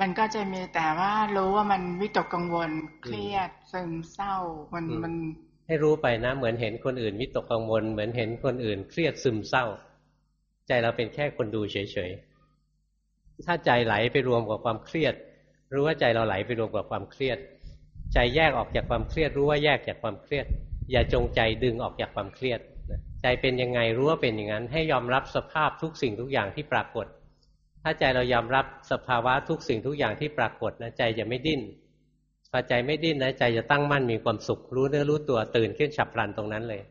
มันก็จะมีแต่ว่ารู้ว่ามันวิตกกังวลเครียดซึมเศร้ามันมันให้รู้ไปนะ เหมือนเห็นคนอื่นวิตกกังวล เหมือนเห็นคนอื่นเครียดซึมเศร้า ใจเราเป็นแค่คนดูเฉยๆถ้าใจไหลไปรวมกับความเครียด รู้ว่าใจเราไหลไปรวมกับความเครียด ใจแยกออกจากความเครียด รู้ว่าแยกจากความเครียด อย่าจงใจดึงออกจากความเครียด ใจเป็นยังไงรู้ว่าเป็นอย่างนั้น ให้ยอมรับสภาพทุกสิ่งทุกอย่างที่ปรากฏ ถ้าใจเรายอมรับสภาวะทุกสิ่งทุกอย่างที่ปรากฏนะใจจะไม่ดิ้นพอใจไม่ดิ้นนะใจจะตั้งมั่นมีความสุข รู้เนื้อรู้ตัวตื่นขึ้นฉับพลันตรงนั้นเลย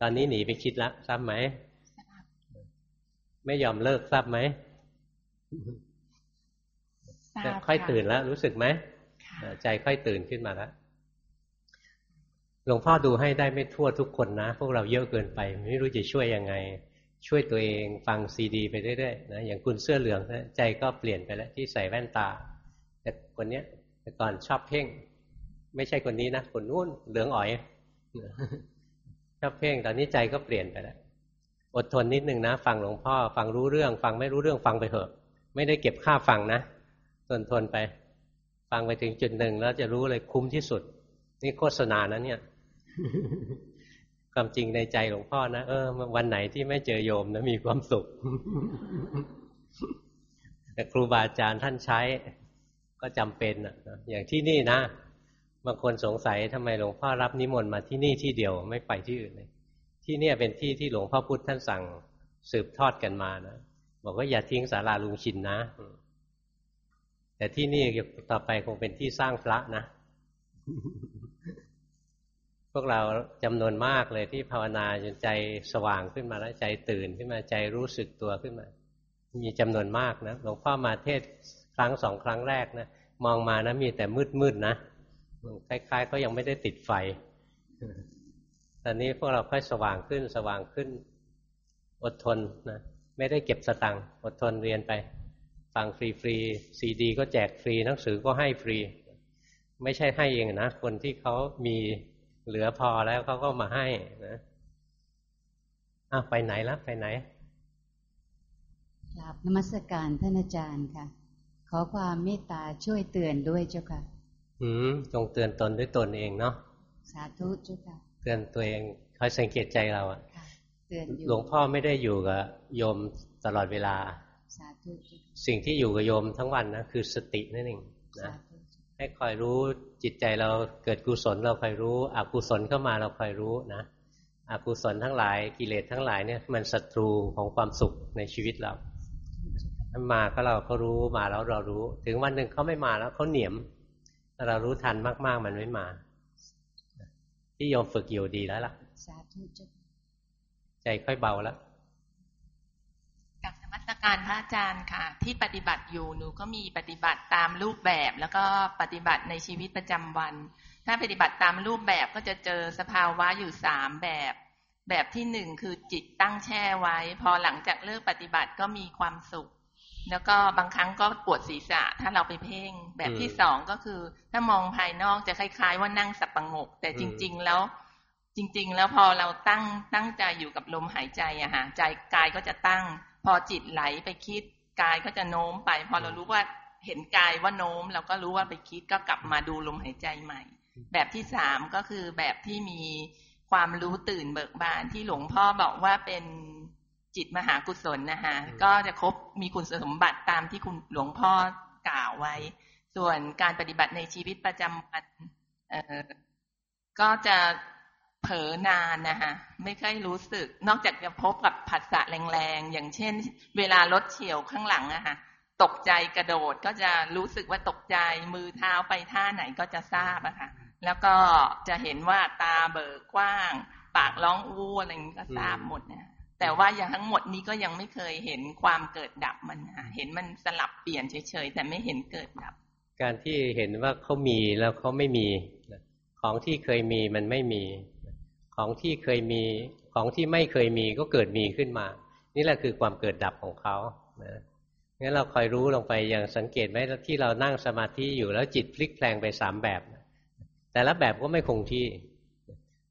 ตอนนี้หนีไปคิดละทราบไหมไม่ยอมเลิกทราบไหมค่อยตื่นแล้วรู้สึกไหมใจค่อยตื่นขึ้นมาแล้ว หลวงพ่อดูให้ได้ไม่ทั่วทุกคนนะ พวกเราเยอะเกินไป ไม่รู้จะช่วยยังไง ช่วยตัวเองฟังซีดี ไปเรื่อยๆนะอย่างคุณเสื้อเหลืองนะใจก็เปลี่ยนไปแล้วที่ใส่แว่นตา แต่คนเนี้ยแต่ก่อนชอบเพ่ง ไม่ใช่คนนี้นะคนนู้นเหลืองอ๋อยชอบเพ่งตอนนี้ใจก็เปลี่ยนไปแล้วอดทนนิดนึงนะ ฟังหลวงพ่อ ฟังรู้เรื่อง ฟังไม่รู้เรื่องฟังไปเถอะ ไม่ได้เก็บค่าฟังนะทนทนไป ฟังไปถึงจุดหนึ่งแล้วจะรู้เลยคุ้มที่สุด นี่โฆษณานะเนี่ย ความจริงในใจหลวงพ่อนะเออวันไหนที่ไม่เจอโยมนะมีความสุข แต่ครูบาอาจารย์ท่านใช้ก็จำเป็นนะอย่างที่นี่นะบางคนสงสัยทำไมหลวงพ่อรับนิมนต์มาที่นี่ที่เดียวไม่ไปที่อื่นเลยที่นี่เป็นที่ที่หลวงพ่อพุธท่านสั่งสืบทอดกันมานะบอกว่าอย่าทิ้งสาราลุงชินนะ แต่ที่นี่ต่อไปคงเป็นที่สร้างพระนะ พวกเราจำนวนมากเลยที่ภาวนาจนใจสว่างขึ้นมาแล้วใจตื่นขึ้นมาใจรู้สึกตัวขึ้นมา มีจำนวนมากนะหลวงพ่อมาเทศครั้งสองครั้งแรกนะมองมานะมีแต่มืดมืดนะคล้ายๆก็ยังไม่ได้ติดไฟตอนนี้พวกเราค่อยสว่างขึ้นสว่างขึ้น อดทนนะไม่ได้เก็บสตังค์อดทนเรียนไปฟังฟรีฟรีซีดี ก็แจกฟรีหนังสือก็ให้ฟรี ไม่ใช่ให้เองนะคนที่เขามี เหลือพอแล้วเขาก็มาให้นะอ้าวไปไหนแล้วไปไหนกราบนมัสการท่านอาจารย์ค่ะ ขอความเมตตาช่วยเตือนด้วยเจ้าค่ะ อืมจงเตือนตนด้วยตนเองเนาะสาธุสาธุค่ะ เตือนตัวเองคอยสังเกตใจเราอะเตือนหลวงพ่อไม่ได้อยู่กับโยมตลอดเวลา สาธุสิ่งที่อยู่กับโยมทั้งวันนะคือสตินั่นเองนะ ให้คอยรู้จิตใจเราเกิดกุศลเราคอยรู้อกุศลเข้ามาเราคอยรู้นะอกุศลทั้งหลายกิเลสทั้งหลายเนี่ยมันศัตรูของความสุขในชีวิตเรามาก็เราก็รู้มาแล้วเรารู้ ถึงวันหนึ่งเขาไม่มาแล้วเขาเหนียมเรารู้ทันมาก ๆ มันไม่มา ที่โยมฝึกอยู่ดีแล้วล่ะใจค่อยเบาแล้วกับ สมัสการพระอาจารย์ค่ะ ที่ปฏิบัติอยู่หนูก็มีปฏิบัติตามรูปแบบ แล้วก็ปฏิบัติในชีวิตประจำวัน ถ้าปฏิบัติตามรูปแบบก็จะเจอสภาวะอยู่สามแบบ แบบที่หนึ่งคือจิตตั้งแช่ไว้ พอหลังจากเลิกปฏิบัติก็มีความสุข แล้วก็บางครั้งก็ปวดศีรษะถ้าเราไปเพ่ง แบบที่สองก็คือ ถ้ามองภายนอกจะคล้าย ๆ ว่านั่งสับประงก แต่จริง ๆ แล้วจริง ๆ แล้วพอเราตั้งตั้งใจอยู่กับลมหายใจอะฮะใจกายก็จะตั้ง พอจิตไหลไปคิดกายก็จะโน้มไป พอเรารู้ว่าเห็นกายว่าโน้มเราก็รู้ว่าไปคิดก็กลับมาดูลมหายใจใหม่ แบบที่สามก็คือแบบที่มีความรู้ตื่นเบิกบานที่หลวงพ่อบอกว่าเป็นจิตมหากุศลนะคะก็จะครบมีคุณสมบัติตามที่คุณหลวงพ่อกล่าวไว้ ส่วนการปฏิบัติในชีวิตประจำวันก็จะ เผลอนานนะคะไม่ค่อยรู้สึก นอกจากจะพบกับผัสสะแรงๆ อย่างเช่น เวลารถเฉียวข้างหลังอะค่ะตกใจกระโดดก็จะรู้สึกว่าตกใจมือเท้าไปท่าไหนก็จะทราบอะค่ะแล้วก็จะเห็นว่าตาเบิกกว้าง ปากร้องอู้อะไรอย่างนี้ก็ทราบหมดนะแต่ว่าอย่างทั้งหมดนี้ก็ยังไม่เคยเห็นความเกิดดับมันเห็นมันสลับเปลี่ยนเฉยๆแต่ไม่เห็นเกิดดับ การที่เห็นว่าเขามีแล้วเขาไม่มีของที่เคยมีมันไม่มี ของที่เคยมีของที่ไม่เคยมีก็เกิดมีขึ้นมา นี่แหละคือความเกิดดับของเขานะงั้นเราคอยรู้ลงไปอย่างสังเกตไหมที่เรานั่งสมาธิอยู่แล้วจิตพลิกแปลงไปสามแบบ แต่ละแบบก็ไม่คงที่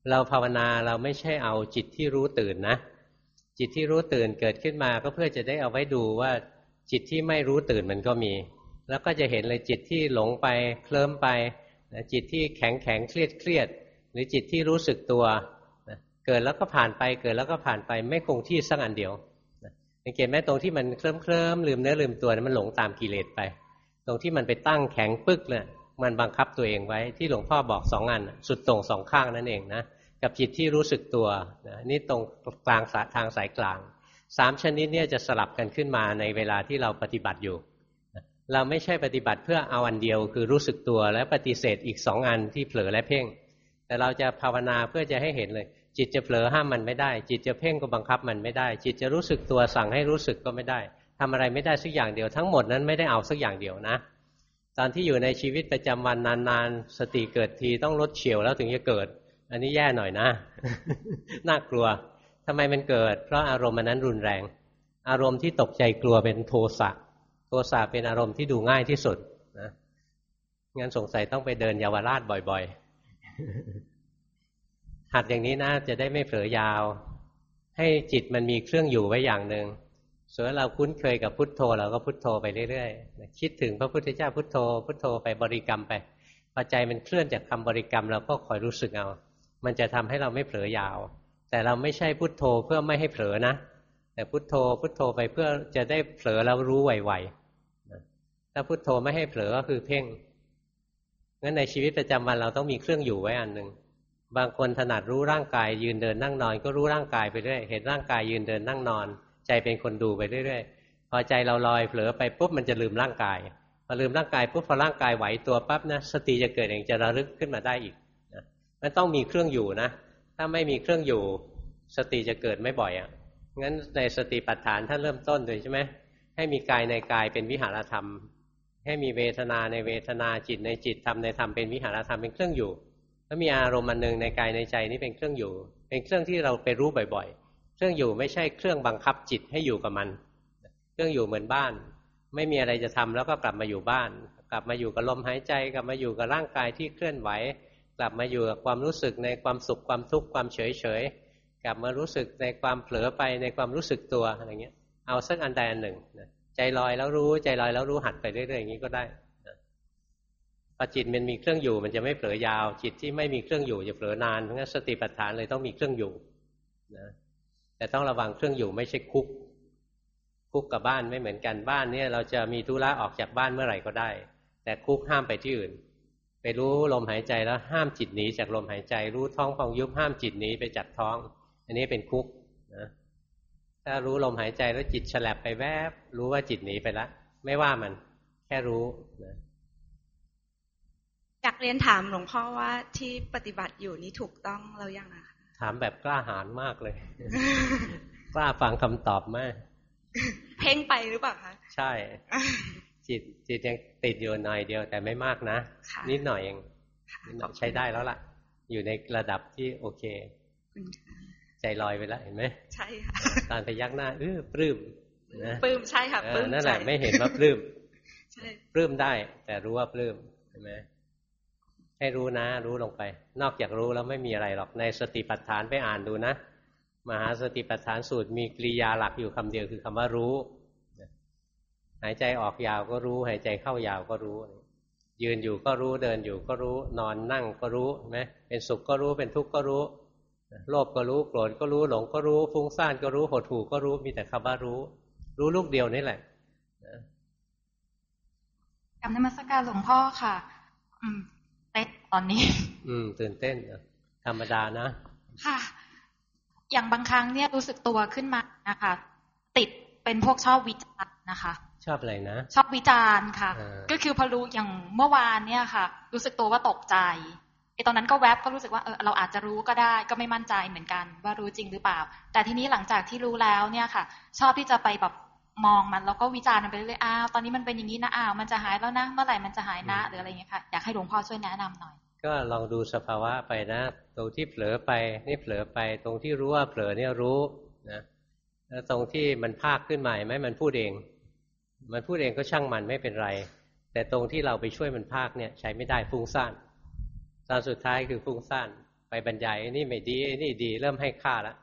เราภาวนาเราไม่ใช่เอาจิตที่รู้ตื่นนะ จิตที่รู้ตื่นเกิดขึ้นมาก็เพื่อจะได้เอาไว้ดูว่าจิตที่ไม่รู้ตื่นมันก็มี แล้วก็จะเห็นเลยจิตที่หลงไปเคลิ้มไปจิตที่แข็งแข็งเครียดเครียด หรือจิตที่รู้สึกตัวเกิดแล้วก็ผ่านไป เกิดแล้วก็ผ่านไปไม่คงที่สักอันเดียวสังเกตไหมตรงที่มันเคลิ้มเคลิ้มลืมเนื้อลืมตัวมันหลงตามกิเลสไป ตรงที่มันไปตั้งแข็งปึ๊กเลยมันบังคับตัวเองไว้ที่หลวงพ่อบอกสองอันสุดตรงสองข้างนั่นเองนะกับจิตที่รู้สึกตัวนะนี่ตรงกลางสทางสายกลางสามชนิดเนี่ยจะสลับกันขึ้นมาในเวลาที่เราปฏิบัติอยู่ เราไม่ใช่ปฏิบัติเพื่อเอาอันเดียวคือรู้สึกตัวและปฏิเสธอีกสองอันที่เผลอและเพ่ง แต่เราจะภาวนาเพื่อจะให้เห็นเลย จิตจะเผลอห้ามมันไม่ได้ จิตจะเพ่งก็บังคับมันไม่ได้ จิตจะรู้สึกตัวสั่งให้รู้สึกก็ไม่ได้ทำอะไรไม่ได้สักอย่างเดียว ทั้งหมดนั้นไม่ได้เอาสักอย่างเดียวนะ ตอนที่อยู่ในชีวิตประจำวันนานๆ สติเกิดทีต้องลดเฉียวแล้วถึงจะเกิด อันนี้แย่หน่อยนะ น่ากลัวทำไมมันเกิด เพราะอารมณ์มันนั้นรุนแรง อารมณ์ที่ตกใจกลัวเป็นโทสะโทสะเป็นอารมณ์ที่ดูง่ายที่สุดนะงั้นสงสัยต้องไปเดินเยาวราชบ่อย ๆ หัดอย่างนี้นะจะได้ไม่เผลอยาว ให้จิตมันมีเครื่องอยู่ไว้อย่างหนึ่งส่วนเราคุ้นเคยกับพุทโธเราก็พุทโธไปเรื่อยๆคิดถึงพระพุทธเจ้าพุทโธ พุทโธไปบริกรรมไปพอใจมันเคลื่อนจากคำบริกรรมเราก็คอยรู้สึกเอา มันจะทำให้เราไม่เผลอยาว แต่เราไม่ใช่พุทโธเพื่อไม่ให้เผลอนะ แต่พุทโธพุทโธไปเพื่อจะได้เผลอแล้วรู้ไวๆถ้าพุทโธไม่ให้เผลอก็คือเพ่ง งั้นในชีวิตประจำวันเราต้องมีเครื่องอยู่ไว้อันหนึ่งบางคนถนัดรู้ร่างกาย ยืนเดินนั่งนอน ก็รู้ร่างกายไปเรื่อยเห็นร่างกายยืนเดินนั่งนอน ใจเป็นคนดูไปเรื่อยๆพอใจเราลอยเผลอไปปุ๊บมันจะลืมร่างกายพอลืมร่างกายปุ๊บพอร่างกายไหวตัวปั๊บนะสติจะเกิดเองจะระลึกขึ้นมาได้อีกมันต้องมีเครื่องอยู่นะ ถ้าไม่มีเครื่องอยู่ สติจะเกิดไม่บ่อยอะ่ะงั้นในสติปัฏฐานท่านเริ่มต้นเลยใช่ไหมให้มีกายในกายเป็นวิหารธรรม ให้มีเวทนาในเวทนาจิตในจิตธรรมในธรรมเป็นวิหารธรรมเป็นเครื่องอยู่ แล้วมีอารมณ์อันหนึ่งในกายในใจนี่เป็นเครื่องอยู่ เป็นเครื่องที่เราไปรู้บ่อยๆ เครื่องอยู่ไม่ใช่เครื่องบังคับจิตให้อยู่กับมัน เครื่องอยู่เหมือนบ้าน ไม่มีอะไรจะทำแล้วก็กลับมาอยู่บ้าน กลับมาอยู่กับลมหายใจกลับมาอยู่กับร่างกายที่เคลื่อนไหว กลับมาอยู่กับความรู้สึกในความสุขความทุกข์ความเฉยเฉยกลับมารู้สึกในความเผลอไปในความรู้สึกตัวอะไรเงี้ยเอาสักอันใดอันหนึ่งใจ ลอยแล้วรู้ใจลอยแล้วรู้หัดไปเรื่อยๆอย่างนี้ก็ได้ไปอจิตมันมีเครื่องอยู่มันจะไม่เผลอยาว จิตที่ไม่มีเครื่องอยู่จะเผลอนานเพราะงั้นสติปัฏฐานเลยต้องมีเครื่องอยู่นะแต่ต้องระวังเครื่องอยู่ไม่ใช่คุก คุกกับบ้านไม่เหมือนกันบ้านเนี่ย เราจะมีธุระออกจากบ้านเมื่อไหร่ก็ได้ แต่คุกห้ามไปที่อื่น ไปรู้ลมหายใจแล้วห้ามจิตหนีจากลมหายใจ รู้ท้องพองยุบห้ามจิตหนีไปจากท้อง อันนี้เป็นคุกนะ ถ้ารู้ลมหายใจแล้วจิตฉลับไปแวบ รู้ว่าจิตหนีไปแล้วไม่ว่ามัน แค่รู้นะอยากเรียนถามหลวงพ่อว่าที่ปฏิบัติอยู่นี้ถูกต้องแล้วยังอะคะถามแบบกล้าหาญมากเลย กล้าฟังคำตอบมาก เพ่งไปหรือเปล่าคะใช่ จิตจิตยังติดอยู่หน่อยเดียวแต่ไม่มากนะ นิดหน่อยเองใช้ได้แล้วล่ะ อยู่ในระดับที่โอเค ใจลอยไปแล้วเห็นไหมใช่ค่ะตอนไปยักหน้าเออปลื้มนะปลื้มใช่ค่ะปลื้มนั่นแหละไม่เห็นว่าปลื้มใช่ปลื้มได้ แต่รู้ว่าปลื้มเห็นไหมให้รู้นะ รู้ลงไป นอกจากรู้แล้วไม่มีอะไรหรอกในสติปัฏฐานไปอ่านดูนะมหาสติปัฏฐานสูตรมีกริยาหลักอยู่คำเดียวคือคำว่ารู้หายใจออกยาวก็รู้ หายใจเข้ายาวก็รู้ ยืนอยู่ก็รู้เดินอยู่ก็รู้ นอนนั่งก็รู้ไหมเป็นสุขก็รู้เป็นทุกข์ก็รู้ โลภก็รู้โกรธก็รู้หลงก็รู้ฟุ้งซ่านก็รู้หดหู่ก็รู้มีแต่คำว่ารู้ รู้ลูกเดียวนี่แหละกำนมัสการหลวงพ่อค่ะ อืมเต้นตอนนี้ อืม ตื่นเต้นธรรมดานะ ค่ะ อย่างบางครั้งเนี่ยรู้สึกตัวขึ้นมานะคะ ติดเป็นพวกชอบวิจารณ์นะคะ ชอบอะไรนะ ชอบวิจารณ์ค่ะ ก็คือพอรู้อย่างเมื่อวานเนี่ยค่ะ รู้สึกตัวว่าตกใจไอ้ ตอนนั้นก็แวบก็รู้สึกว่าเออเราอาจจะรู้ก็ได้ก็ไม่มั่นใจเหมือนกัน ว่ารู้จริงหรือเปล่า แต่ทีนี้หลังจากที่รู้แล้วเนี่ยค่ะ ชอบที่จะไปแบบมองมันแล้วก็วิจารณ์มันไปเรื่อยอ้าวตอนนี้มันเป็นอย่างนี้นะอ้าวมันจะหายแล้วนะเมื่อไหร่มันจะหายนะหรืออะไรเงี้ยค่ะอยากให้หลวงพ่อช่วยแนะนำหน่อย ก็ลองดูสภาวะไปนะตรงที่เผลอไปนี่เผลอไป ตรงที่รู้ว่าเผลอเนี่ยรู้นะแล้วตรงที่มันภาคขึ้นมาไหมมันพูดเอง มันพูดเองก็ช่างมันไม่เป็นไร แต่ตรงที่เราไปช่วยมันภาคเนี่ยใช้ไม่ได้ฟุ้งซ่าน ตอนสุดท้ายคือฟุ้งซ่านไปบรรยายนี่ไม่ดีนี่ดี เริ่มให้ค่าแล้ว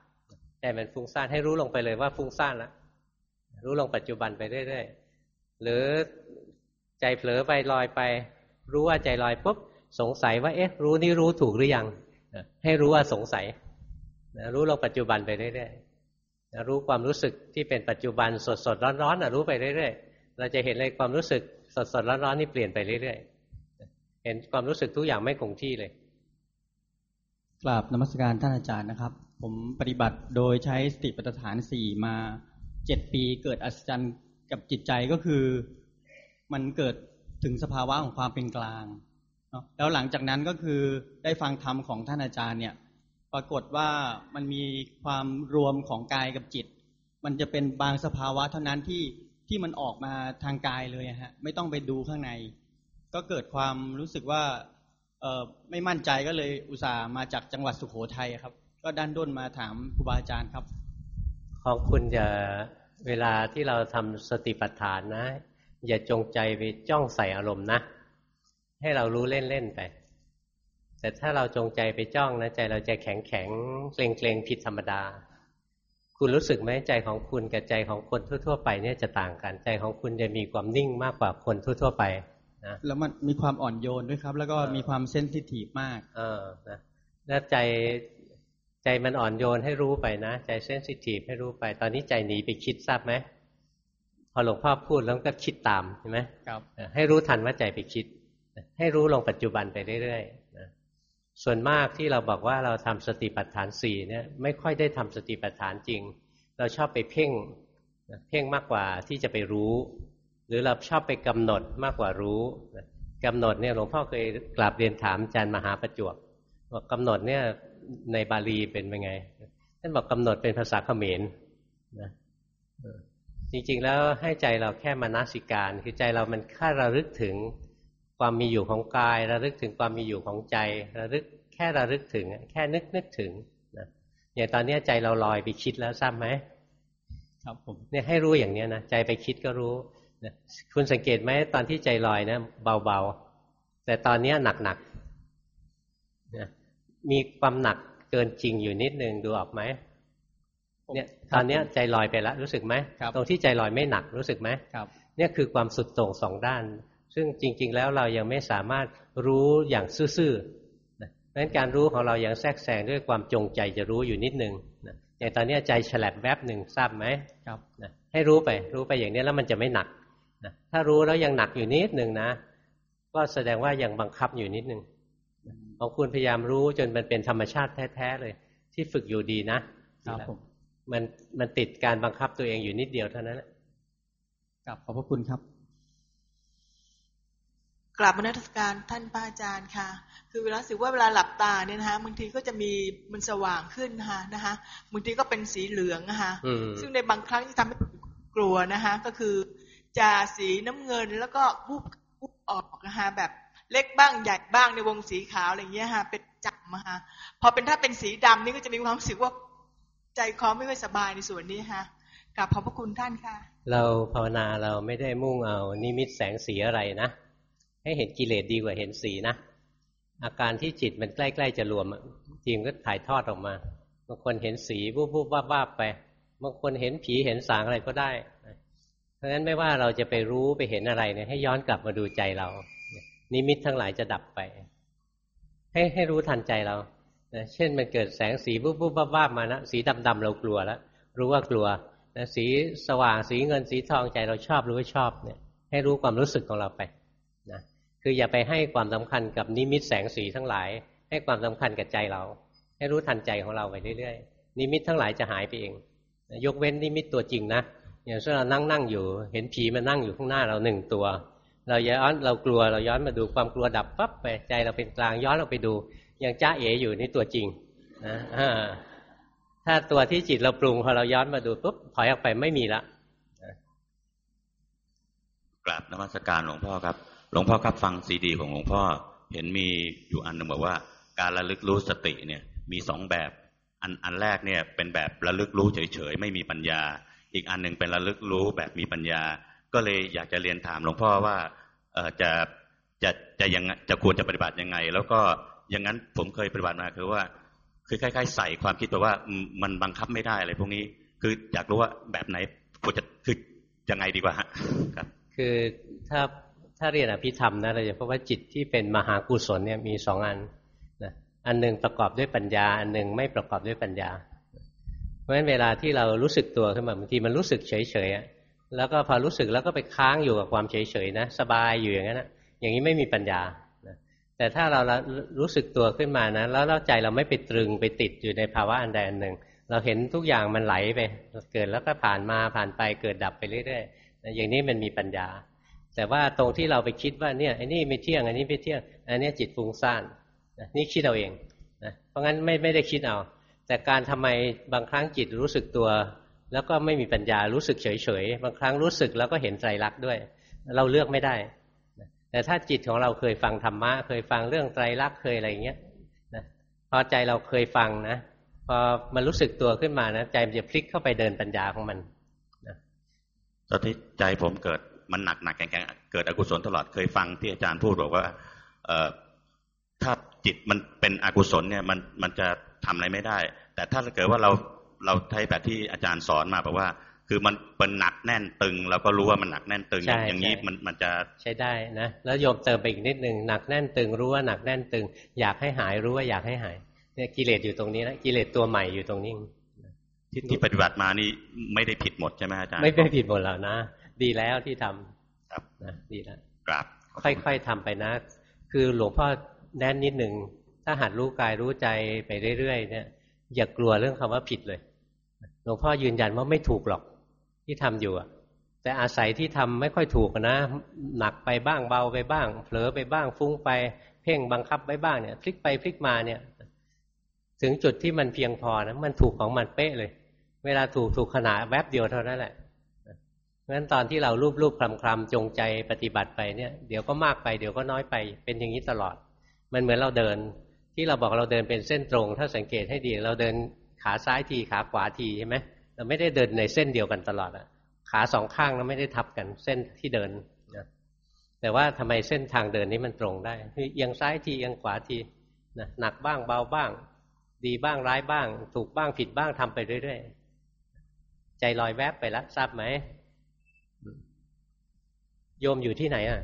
แต่มันฟุ้งซ่านให้รู้ลงไปเลยว่าฟุ้งซ่านแล้วรู้ลงปัจจุบันไปเรื่อยๆหรือใจเผลอไปลอยไป รู้ว่าใจลอยปุ๊บสงสัยว่าเอ๊ะ รู้นี่รู้ถูกหรือยังให้รู้ว่าสงสัยรู้ลงปัจจุบันไปเรื่อยๆรู้ความรู้สึกที่เป็นปัจจุบันสดสดร้อนร้อนรู้ไปเรื่อยๆเราจะเห็นเลยความรู้สึกสดสดร้อนร้อนนี่เปลี่ยนไปเรื่อยๆ เห็นความรู้สึกทุกอย่างไม่คงที่เลยกราบนมัสการท่านอาจารย์นะครับ ผมปฏิบัติโดยใช้สติปัฏฐานสี่มาเจ็ดปีเกิดอัศจรรย์กับจิตใจก็คือ มันเกิดถึงสภาวะของความเป็นกลางเนาะแล้วหลังจากนั้นก็คือได้ฟังธรรมของท่านอาจารย์เนี่ย ปรากฏว่ามันมีความรวมของกายกับจิต มันจะเป็นบางสภาวะเท่านั้นที่ที่มันออกมาทางกายเลยฮะ ไม่ต้องไปดูข้างใน ก็เกิดความรู้สึกว่าไม่มั่นใจก็เลยอุตส่าห์มาจากจังหวัดสุโขทัยครับ ก็ดันด้นมาถามครูบาอาจารย์ครับ ของคุณจะเวลาที่เราทำสติปัฏฐานนะ อย่าจงใจไปจ้องใส่อารมณ์นะ ให้เรารู้เล่นๆไป แต่ถ้าเราจงใจไปจ้องนะใจเราจะแข็งแข็งเกรงเกรงผิดธรรมดา คุณรู้สึกไหมใจของคุณกับใจของคนทั่ว ๆ ไปเนี่ยจะต่างกันใจของคุณจะมีความนิ่งมากกว่าคนทั่ว ๆ ไป นะแล้วมันมีความอ่อนโยนด้วยครับ แล้วก็มีความเซนซิทีฟมาก เออนะแล้วใจใจมันอ่อนโยนให้รู้ไปนะ ใจเซนซิทีฟให้รู้ไป ตอนนี้ใจหนีไปคิดทราบไหมพอหลวงพ่อพูดแล้วก็คิดตามใช่ไหมครับให้รู้ทันว่าใจไปคิด ให้รู้ลงปัจจุบันไปเรื่อยๆนะส่วนมากที่เราบอกว่าเราทำสติปัฏฐานสี่เนี่ยไม่ค่อยได้ทำสติปัฏฐานจริง เราชอบไปเพ่งเพ่งมากกว่าที่จะไปรู้ หรือเราชอบไปกำหนดมากกว่ารู้กำหนดเนี่ยหลวงพ่อเคยกราบเรียนถามอาจารย์มหาประจวบบอกกำหนดเนี่ยในบาลีเป็นยังไงท่านบอกกำหนดเป็นภาษาเขมรนะจริงๆแล้วให้ใจเราแค่มานาสิการ คือใจเรามันแค่ระลึกถึงความมีอยู่ของกาย ระลึกถึงความมีอยู่ของใจ ระลึกแค่ระลึกถึง แค่นึกนึกถึงนะอย่างตอนนี้ใจเราลอยไปคิดแล้วทราบไหมครับผมเนี่ยให้รู้อย่างเนี้ยนะใจไปคิดก็รู้นะ คุณสังเกตไหมตอนที่ใจลอยนะเบาๆ แต่ตอนนี้หนักๆนะมีความหนักเกินจริงอยู่นิดนึงดูออกไหมเนี่ยตอนนี้ใจลอยไปแล้วรู้สึกไหมตรงที่ใจลอยไม่หนักรู้สึกไหมเนี่ยคือความสุดโต่งสองด้านสซึ่งจริง ๆ แล้วเรายังไม่สามารถรู้อย่างซื่อๆนะเพราะฉะนั้นการรู้ของเรายังแทรกแซงด้วยความจงใจจะรู้อยู่นิดนึงนะอย่างตอนนี้ใจฉลับแวบหนึ่งทราบไหมครับนะให้รู้ไปรู้ไปอย่างนี้แล้วมันจะไม่หนักนะ ถ้ารู้แล้วยังหนักอยู่นิดหนึ่งนะ ก็แสดงว่ายังบังคับอยู่นิดนึงของคุณพยายามรู้จนมันเป็นธรรมชาติแท้ๆเลย ที่ฝึกอยู่ดีนะครับผมมันมันติดการบังคับตัวเองอยู่นิดเดียวเท่านั้นแหละกลับขอบพระคุณครับกลับมานักการท่านพระอาจารย์ค่ะ คือเวลาสึกว่าเวลาหลับตาเนี่ยนะคะบางทีก็จะมีมันสว่างขึ้นนะคะนะคะบางทีก็เป็นสีเหลืองนะคะซึ่งในบางครั้งที่ทำให้กลัวนะคะ ก็คือ จะสีน้ำเงิน แล้วก็วูบวูบออกนะคะแบบเล็กบ้างใหญ่บ้างในวงสีขาวอะไรเงี้ยค่ะเป็นจับมาค่ะพอเป็นถ้าเป็นสีดำนี่ก็จะมีความรู้สึกว่าใจคอไม่ค่อยสบายในส่วนนี้ค่ะกลับขอบพระคุณท่านค่ะ เราภาวนาเราไม่ได้มุ่งเอานิมิตแสงสีอะไรนะให้เห็นกิเลสดีกว่าเห็นสีนะอาการที่จิตมันใกล้ๆจะรวมจริงก็ถ่ายทอดออกมาบางคนเห็นสีบูบบูบวาบวาบไปบางคนเห็นผีเห็นสางอะไรก็ได้ เพราะฉะนั้นไม่ว่าเราจะไปรู้ไปเห็นอะไรเนี่ยให้ย้อนกลับมาดูใจเรา นิมิตทั้งหลายจะดับไป ให้ให้รู้ทันใจเราเช่นมันเกิดแสงสีบูบบูบวาบวาบมานะสีดำๆเรากลัวแล้วรู้ว่ากลัวสีสว่างสีเงินสีทองใจเราชอบรือว่าชอบเนี่ย ให้รู้ความรู้สึกของเราไปนะคืออย่าไปให้ความสำคัญกับนิมิตแสงสีทั้งหลาย ให้ความสำคัญกับใจเรา ให้รู้ทันใจของเราไปเรื่อยๆนิมิตทั้งหลายจะหายไปเอง ยกเว้นนิมิตตัวจริงนะ อย่างเช่นเรานั่งนั่งอยู่ เห็นผีมานั่งอยู่ข้างหน้าเราหนึ่งตัว เราย้อนเรากลัวเราย้อนมาดูความกลัวดับปั๊บไปใจเราเป็นกลางย้อนเราไปดูอย่างจ้าเอ๋อยู่นี่ตัวจริงนะถ้าตัวที่จิตเราปรุงพอเราย้อนมาดูปุ๊บถอยออกไปไม่มีละกราบนมัสการหลวงพ่อครับ หลวงพ่อครับฟังซีดี ของหลวงพ่อ เห็นมีอยู่อันหนึ่งบอกว่า การระลึกรู้สติเนี่ย มีสองแบบ อันอันแรกเนี่ย เป็นแบบระลึกรู้เฉยๆไม่มีปัญญา อีกอันหนึ่งเป็นระลึกรู้แบบมีปัญญา ก็เลยอยากจะเรียนถามหลวงพ่อว่าจะจะจะยังจะควรจะปฏิบัติยังไง แล้วก็อย่างนั้นผมเคยปฏิบัติมาคือว่า คือคล้ายๆ ใส่ความคิดไปว่ามันบังคับไม่ได้อะไรพวกนี้คืออยากรู้ว่าแบบไหนควรจะคือยังไงดีกว่าครับ คือถ้าถ้าเรียนอภิธรรมนะเราจะพบว่าจิตที่เป็นมหากุศลเนี่ยมีสองอันนะอันหนึ่งประกอบด้วยปัญญา อันหนึ่งไม่ประกอบด้วยปัญญา ราะฉะนั้นเวลาที่เรารู้สึกตัวขึ้นมาบางทีมันรู้สึกเฉยๆแล้วก็พอรู้สึกแล้วก็ไปค้างอยู่กับความเฉยๆนะสบายอยู่อย่างนั้นนะอย่างนี้ไม่มีปัญญาแต่ถ้าเรารู้สึกตัวขึ้นมานะแล้วเราใจเราไม่ไปตรึงไปติดอยู่ในภาวะอันใดอันหนึ่ง เราเห็นทุกอย่างมันไหลไป เกิดแล้วก็ผ่านมาผ่านไปเกิดดับไปเรื่อยๆอย่างนี้มันมีปัญญา แต่ว่าตรงที่เราไปคิดว่าเนี่ยไอ้นี่ไม่เที่ยงอันนี้ไม่เที่ยงอันนี้จิตฟุ้งซ่านนี่คิดเอาเองนะเพราะงั้นไม่ไม่ได้คิดเอา แต่การทำไมบางครั้งจิตรู้สึกตัว แล้วก็ไม่มีปัญญารู้สึกเฉยๆ บางครั้งรู้สึกแล้วก็เห็นใจรักด้วย เราเลือกไม่ได้ แต่ถ้าจิตของเราเคยฟังธรรมะ เคยฟังเรื่องไตรลักษณ์เคยอะไรเงี้ยนะพอใจเราเคยฟังนะพอมันรู้สึกตัวขึ้นมานะใจมันจะพลิกเข้าไปเดินปัญญาของมันนะตอนที่ใจผมเกิดมันหนักหนักแข็งเกิดอกุศลตลอดเคยฟังที่อาจารย์พูดบอกว่า เออถ้าจิตมันเป็นอกุศลเนี่ยมันมันจะ ทำอะไรไม่ได้ แต่ถ้าเกิดว่าเราเราใช้แบบที่อาจารย์สอนมาบอกว่า คือมันเป็นหนักแน่นตึงเราก็รู้ว่ามันหนักแน่นตึงอย่างนี้มันมันจะใช้ได้นะแล้วโยมเติมไปอีกนิดหนึ่งหนักแน่นตึงรู้ว่าหนักแน่นตึง อยากให้หายรู้ว่าอยากให้หายเนี่ยกิเลสอยู่ตรงนี้นะกิเลสตัวใหม่อยู่ตรงนี้ที่ที่ปฏิบัติมานี่ไม่ได้ผิดหมดใช่ไหมอาจารย์ไม่ได้ผิดหมดแล้วนะดีแล้วที่ทำครับนะดีแล้วกราบค่อยๆทำไปนะ คือหลวงพ่อแน่นนิดหนึ่ง ถ้าหัดรู้กายรู้ใจไปเรื่อยๆเนี่ย อย่ากลัวเรื่องคำว่าผิดเลยหลวงพ่อยืนยันว่าไม่ถูกหรอกที่ทำอยู่อะแต่อาศัยที่ทำไม่ค่อยถูกนะ หนักไปบ้างเบาไปบ้าง เผลอไปบ้างฟุ้งไป เพ่งบังคับไปบ้างเนี่ยพลิกไปพลิกมาเนี่ย ถึงจุดที่มันเพียงพอนะมันถูกของมันเป๊ะเลย เวลาถูกถูกขนาดแวบเดียวเท่านั้นแหละเพราะฉะนั้นตอนที่เรารูปรูปคลำคลำจงใจปฏิบัติไปเนี่ย เดี๋ยวก็มากไปเดี๋ยวก็น้อยไป เป็นอย่างนี้ตลอด มันเหมือนเราเดิน ที่เราบอกเราเดินเป็นเส้นตรง ถ้าสังเกตให้ดี เราเดินขาซ้ายทีขาขวาทีใช่ไหมเราไม่ได้เดินในเส้นเดียวกันตลอดอะขาสองข้างเราไม่ได้ทับกันเส้นที่เดินนะแต่ว่าทำไมเส้นทางเดินนี้มันตรงได้คือเอียงซ้ายทีเอียงขวาทีนะหนักบ้างเบาบ้าง ดีบ้างร้ายบ้าง ถูกบ้างผิดบ้างทำไปเรื่อยๆใจลอยแวบไปแล้วทราบไหมโยมอยู่ที่ไหนอะ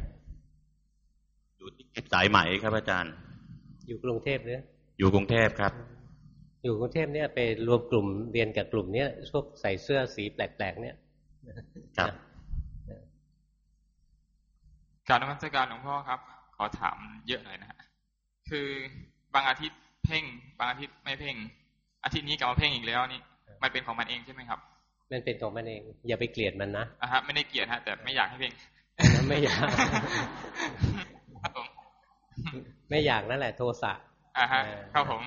อยู่ที่สายไหมครับอาจารย์ อยู่กรุงเทพเนี่ยอยู่กรุงเทพครับ อยู่กรุงเทพเนี่ยไปรวมกลุ่มเรียนกับกลุ่มเนี้ยพวกใส่เสื้อสีแปลกๆเนี่ยครับการนมัสการหลวงพ่อครับ ขอถามเยอะหน่อยนะฮะคือบางอาทิตย์เพ่ง บางอาทิตย์ไม่เพ่ง อาทิตย์นี้กลับมาเพ่งอีกแล้วนี่ มันเป็นของมันเองใช่ไหมครับ มันเป็นของมันเอง อย่าไปเกลียดมันนะอะฮะไม่ได้เกลียดฮะแต่ไม่อยากให้เพ่งไม่อยากครับผม ไม่อยากนั่นแหละโทสะอ่าฮะครับผม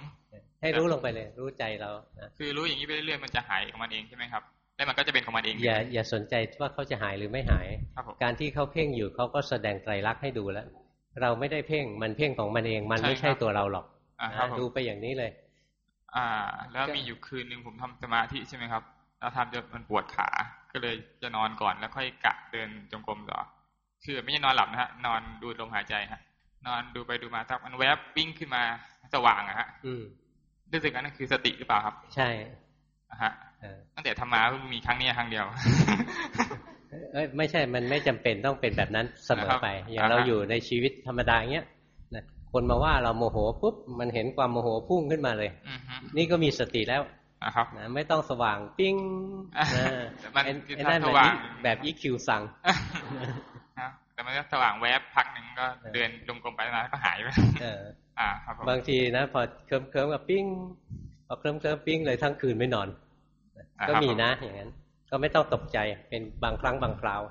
ให้รู้ลงไปเลย รู้ใจเรานะคือรู้อย่างนี้ไปเรื่อยๆมันจะหายของมันเองใช่ไหมครับแล้วมันก็จะเป็นของมันเองอย่าอย่าสนใจว่าเขาจะหายหรือไม่หายครับผมการที่เขาเพ่งอยู่เขาก็แสดงไตรลักษณ์ให้ดูแล้ว เราไม่ได้เพ่งมันเพ่งของมันเอง มันไม่ใช่ตัวเราหรอกอ่าครับนะผมดูไปอย่างนี้เลย อ่า แล้วมีอยู่คืนหนึ่งผมทำสมาธิใช่ไหมครับแล้วทำจนมันปวดขา ก็เลยจะนอนก่อนแล้วค่อยกะเดินจงกรมต่อคือไม่ใช่นอนหลับนะฮะนอนดูลมหายใจฮะ นอนดูไปดูมาสักมันแวบวิ่งขึ้นมาสว่างอะฮะอืมรู้สึกว่านั่นคือสติหรือเปล่าครับ ใช่อะฮะตั้งแต่ทำมาเพิ่งมีครั้งนี้ครั้งเดียว เอ้ยไม่ใช่มันไม่จำเป็นต้องเป็นแบบนั้นเสมอไป อย่างเราอ่าฮะอยู่ในชีวิตธรรมดาอย่างเงี้ยนะคนมาว่าเราโมโหปุ๊บมันเห็นความโมโหพุ่งขึ้นมาเลยอือฮึนี่ก็มีสติแล้วอะครับนะไม่ต้องสว่างปิ้งอะนะแต่มันไอ้คือไอ้นั่นสมันว่างแบบ EQ สั่ง นะแต่มันก็สว่างแวบพักหนึ่งก็เดินจงกรมไปมาแล้วก็หายไปเอออ่าครับผมบางทีนะ พอเคลิ้มเคลิ้มๆกับปิ้งพอเคลิ้มเคลิ้มๆปิ้งเลยทั้งคืนไม่นอนอ่าก็ครับมีนะอย่างนั้น ก็ไม่ต้องตกใจเป็นบางครั้งบางคราว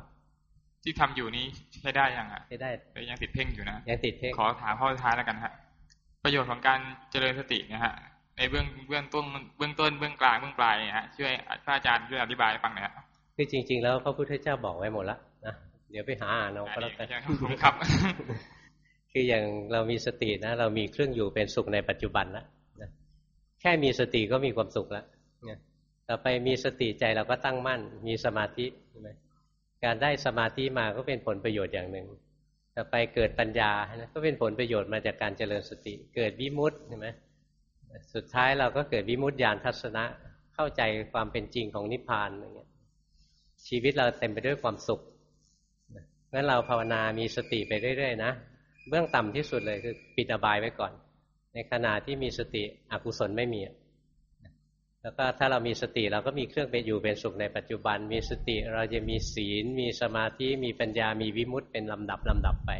ที่ทำอยู่นี้ใช้ได้ยังอะใช้ได้แต่ยังติดเพ่งอยู่นะยังติดเพ่งขอถามข้อสุดท้ายแล้วกันฮะประโยชน์ของการเจริญสติเนะฮะในเบื้องเบื้องต้นเบื้องต้นเบื้องกลางเบื้องปลายเนี่ยฮะช่วยพระอาจารย์ช่วยอธิบายให้ฟังหน่อยฮะคือจริง ๆ แล้วพระพุทธเจ้าบอกไว้หมดแล้วนะเดี๋ยวไปหาอ่านเอาก็แล้วกันอันนี้ไม่ใช่ครับ คืออย่างเรามีสตินะ เรามีเครื่องอยู่เป็นสุขในปัจจุบันแล้วนะแค่มีสติก็มีความสุขแล้วเนี่ยต่อไปมีสติใจเราก็ตั้งมั่น มีสมาธิใช่ไหมการได้สมาธิมาก็เป็นผลประโยชน์อย่างหนึ่งต่อไปเกิดปัญญานะก็เป็นผลประโยชน์มาจากการเจริญสติ เกิดวิมุตติใช่ไหมสุดท้ายเราก็เกิดวิมุตติญาณทัศนะ เข้าใจความเป็นจริงของนิพพานอย่างเงี้ยชีวิตเราเต็มไปด้วยความสุข เพราะฉะนั้นเราภาวนามีสติไปเรื่อยๆนะเบื้องต่ำที่สุดเลยคือปิดอบายไว้ก่อน ในขณะที่มีสติอกุศลไม่มีแล้วก็ถ้าเรามีสติเราก็มีเครื่องเป็นอยู่เป็นสุขในปัจจุบัน มีสติเราจะมีศีล มีสมาธิมีปัญญามีวิมุตติเป็นลำดับลำดับไป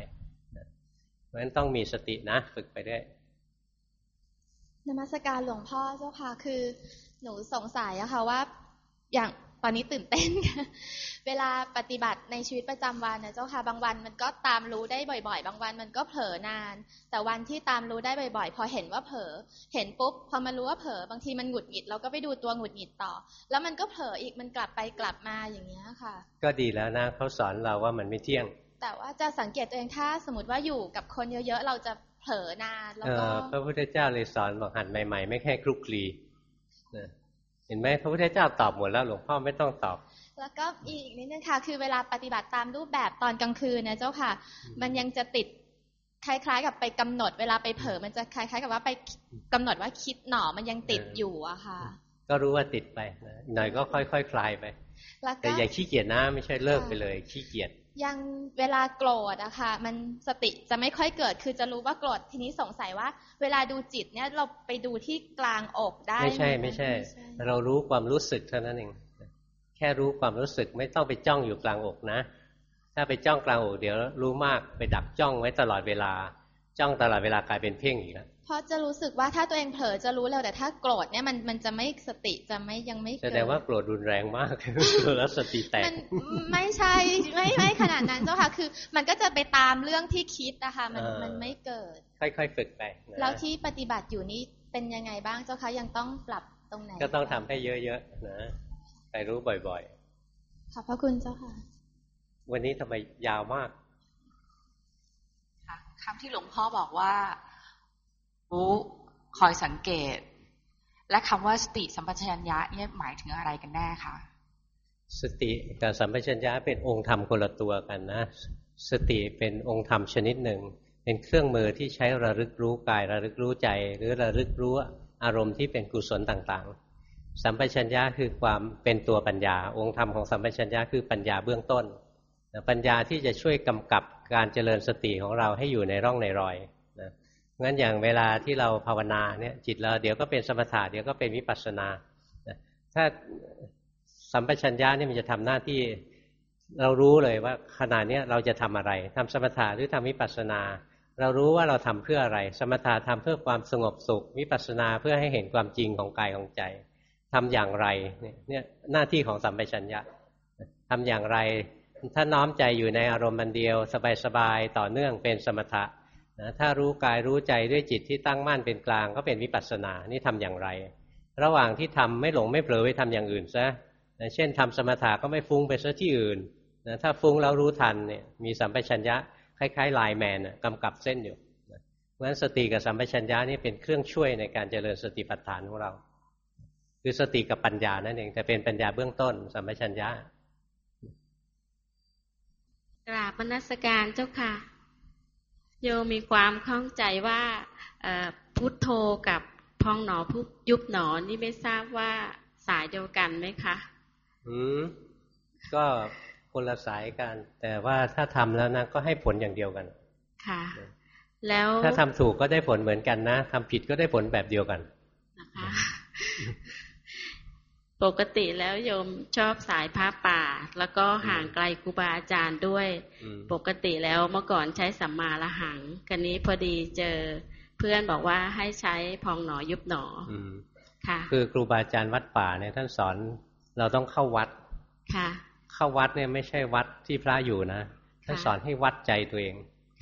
เพราะฉะนั้นต้องมีสตินะฝึกไปได้นมัสการหลวงพ่อเจ้าค่ะคือ หนูสงสัยอะค่ะว่า อย่าง อนนี้ตื่นเต้น เวลาปฏิบัติในชีวิตประจำวันนะเจ้าค่ะ บางวันมันก็ตามรู้ได้บ่อย ๆ บางวันมันก็เผลอนาน แต่วันที่ตามรู้ได้บ่อย ๆ พอเห็นว่าเผลอ เห็นปุ๊บ พอมารู้ว่าเผลอ บางทีมันหงุดหงิด เราก็ไปดูตัวหงุดหงิดต่อ แล้วมันก็เผลออีก มันกลับไปกลับมาอย่างเงี้ยค่ะ ก็ดีแล้วนะเขาสอนเราว่ามันไม่เที่ยง แต่ว่าจะสังเกตตัวเองถ้าสมมติว่าอยู่กับคนเยอะๆ เราจะเผลอนานแล้วเอก็อพระพุทธเจ้าเลยสอนบอกหัดใหม่ ๆ ไม่แค่คลุกคลีนะ เห็นไหมพระพุทธเจ้าตอบหมดแล้วหลวงพ่อไม่ต้องตอบ แล้วก็อีกนิดนึงค่ะ คือเวลาปฏิบัติตามรูปแบบตอนกลางคืนนะเจ้าค่ะ มันยังจะติดคล้าย ๆ กับไปกำหนด เวลาไปเผลอมันจะคล้าย ๆ กับว่าไปกำหนดว่าคิดหนอมันยังติดอยู่อะค่ะ ก็รู้ว่าติดไปนะหน่อยก็ค่อยๆคคลายไปแล้วแต่ก็อย่าขี้เกียจนะไม่ใช่เลิกไปเลย ขี้เกียจ ยังเวลาโกรธอะค่ะ มันสติจะไม่ค่อยเกิด คือจะรู้ว่าโกรธทีนี้สงสัยว่า เวลาดูจิตเนี่ยเราไปดูที่กลางอกได้ไม่ใช่หไม่ใช่ เรารู้ความรู้สึกเท่านั้นเองแค่รู้ความรู้สึกไม่ต้องไปจ้องอยู่กลางอกนะ ถ้าไปจ้องกลางอกเดี๋ยวรู้มากไปดักจ้องไว้ตลอดเวลา จ้องตลอดเวลากลายเป็นเพ่งอีกแล้ว เพราะจะรู้สึกว่าถ้าตัวเองเผลอจะรู้เร็วแต่ถ้าโกรธเนี่ยมันมันจะไม่สติจะไม่ยังไม่แสเกิดดงว่าโกรธรุนแรงมากแล้วสติแตกมันไม่ใช่ไม่ไม่ขนาดนั้นเจ้าค่ะ คือ มันก็จะไปตามเรื่องที่คิดนะคะมันเออมันไม่เกิด ค่อยๆฝึกไปนะแล้วที่ปฏิบัติอยู่นี่เป็นยังไงบ้างเจ้าคะยังต้องปรับตรงไหนก็ต้องทำให้เยอะๆนะไปรู้บ่อยขอบพระคุณเจ้าค่ะๆวันนี้ทำไมยาวมากค่ะคำที่หลวงพ่อบอกว่า รู้คอยสังเกต และคำว่าสติสัมปชัญญะเนี่ยหมายถึงอะไรกันแน่คะสติกับสัมปชัญญะเป็นองค์ธรรมคนละตัวกันนะ สติเป็นองค์ธรรมชนิดหนึ่ง เป็นเครื่องมือที่ใช้ระลึกรู้กายระลึกรู้ใจ หรือระลึกรู้อารมณ์ที่เป็นกุศลต่างๆ สัมปชัญญะคือความเป็นตัวปัญญา องค์ธรรมของสัมปชัญญะคือปัญญาเบื้องต้นปัญญาที่จะช่วยกำกับการเจริญสติของเราให้อยู่ในร่องในรอย งั้นอย่างเวลาที่เราภาวนาเนี่ยจิตเราเดี๋ยวก็เป็นสมถะเดี๋ยวก็เป็นวิปัสสนา ถ้าสัมปชัญญะนี่มันจะทำหน้าที่เรารู้เลยว่าขณะนี้เราจะทำอะไรทำสมถะหรือทำวิปัสสนา เรารู้ว่าเราทำเพื่ออะไร สมถะทำเพื่อความสงบสุข วิปัสสนาเพื่อให้เห็นความจริงของกายของใจทำอย่างไรเนี่ยหน้าที่ของสัมปชัญญะทำอย่างไร ถ้าน้อมใจอยู่ในอารมณ์มันเดียว สบายๆต่อเนื่องเป็นสมถะ นะถ้ารู้กายรู้ใจด้วยจิตที่ตั้งมั่นเป็นกลางก็เป็นวิปัสสนา นี่ทำอย่างไร ระหว่างที่ทำไม่หลงไม่เผลอไปทำอย่างอื่นซะนะเช่นทำสมถะก็ไม่ฟุ้งไปซะที่อื่นนะถ้าฟุ้งแล้วรู้ทันเนี่ยมีสัมปชัญญะคล้ายๆไลแมนกำกับเส้นอยู่เพราะฉะนั้นสติกับสัมปชัญญะนี่เป็นเครื่องช่วยในการเจริญสติปัฏฐานของเรา คือสติกับปัญญานั่นเองแต่เป็นปัญญาเบื้องต้น สัมปชัญญะกราบมนัสการเจ้าค่ะ โยมีความข้องใจว่าพุทโธกับพองหนอพุยุบหนอนี่ไม่ทราบว่าสายเดียวกันไหมคะ อืมก็คนละสายกัน แต่ว่าถ้าทำแล้วนะก็ให้ผลอย่างเดียวกัน ค่ะ แล้วถ้าทำถูกก็ได้ผลเหมือนกันนะทำผิดก็ได้ผลแบบเดียวกันนะคะ ปกติแล้วโยมชอบสายพระป่า แล้วก็ห่างไกลครูบาอาจารย์ด้วย ปกติแล้วเมื่อก่อนใช้สัมมาละหังกันนี้พอดีเจอเพื่อนบอกว่าให้ใช้พองหนอยุบหนอค่ะ คือครูบาอาจารย์วัดป่าเนี่ยท่านสอนเราต้องเข้าวัดค่ะ เข้าวัดเนี่ยไม่ใช่วัดที่พระอยู่นะท่านสอนให้วัดใจตัวเอง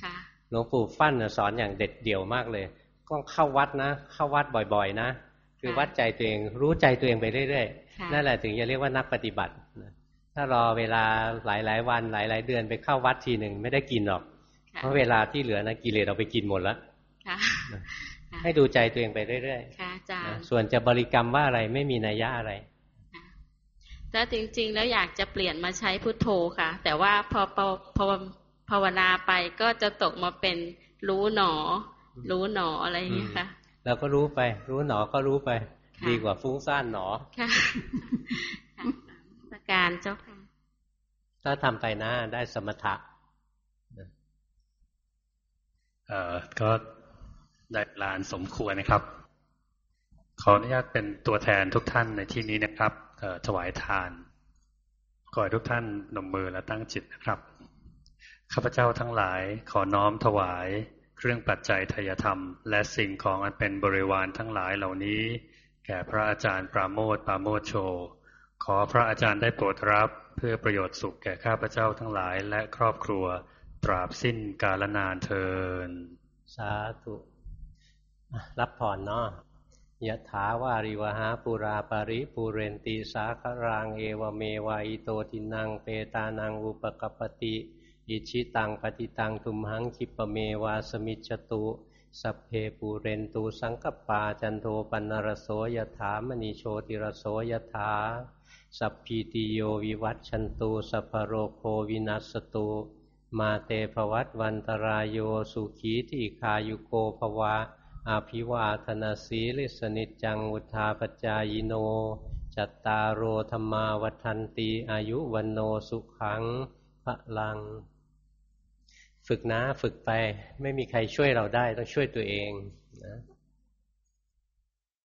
ค่ะหลวงปู่ฟั่นสอนอย่างเด็ดเดี่ยวมากเลยก็เข้าวัดนะ เข้าวัดบ่อยๆ นะ คือวัดใจตัวเองรู้ใจตัวเองไปเรื่อยๆ นั่นแหละถึงจะเรียกว่านักปฏิบัติถ้ารอเวลาหลายๆวันหลายๆเดือนไปเข้าวัดทีหนึ่งไม่ได้กินหรอก เพราะเวลาที่เหลือนะกิเลสเราไปกินหมดแล้วให้ดูใจตัวเองไปเรื่อยๆส่วนจะบริกรรมว่าอะไรไม่มีนัยยะอะไรถ้าจริง ๆ แล้วอยากจะเปลี่ยนมาใช้พุทโธค่ะ แต่ว่าพอพอพอภาวนาไปก็จะตกมาเป็นรู้หนอ รู้หนออะไรอย่างนี้ค่ะเราก็รู้ไป รู้หนอก็รู้ไป ดีกว่าฟุ้งซ่านหนอค่ะประการเจ้าค่ะถ้าทำไปนะได้สมถะเอ่อก็ได้ลานสมควรนะครับ ขออนุญาตเป็นตัวแทนทุกท่านในที่นี้นะครับถวายทานขอให้ทุกท่านนมมือและตั้งจิตนะครับ ข้าพเจ้าทั้งหลายขอน้อมถวาย เครื่องปัจจัยทยธรรม และสิ่งของอันเป็นบริวารทั้งหลายเหล่านี้ แก่พระอาจารย์ปราโมทปราโมทโช ขอพระอาจารย์ได้โปรดรับเพื่อประโยชน์สุขแก่ข้าพเจ้าทั้งหลายและครอบครัวตราบสิ้นกาลนานเทิน สาธุ รับผ่อนเนาะยะถาวาริวหาปูราปะริปูเรนติสาคะรังเอวะเมวะ อิโตทินนังเปตานังอุปะกัปปะติ อิจฉิตังปัตถิตัง ตุมหัง ขิปปะเมวะ สะมิชฌะตุ สัพเพปูเรนตุ สังกัปปาจันโทปัณณะระโส ยะถา มะณิ โชติระโส ยะถาสัพพีติโยวิวัชชันตุ สัพพะโรโควินัสสะตุมาเต ภะวัตวันตะราโยสุขีที่คายุโกภวะอาภิวาธนาสีลิสนิจังวุธาปจายโน จัตตารโอธรรมาวัันตีอายุวันโนสุขังพระลัง ฝึกนะฝึกไปไม่มีใครช่วยเราได้ต้องช่วยตัวเองนะ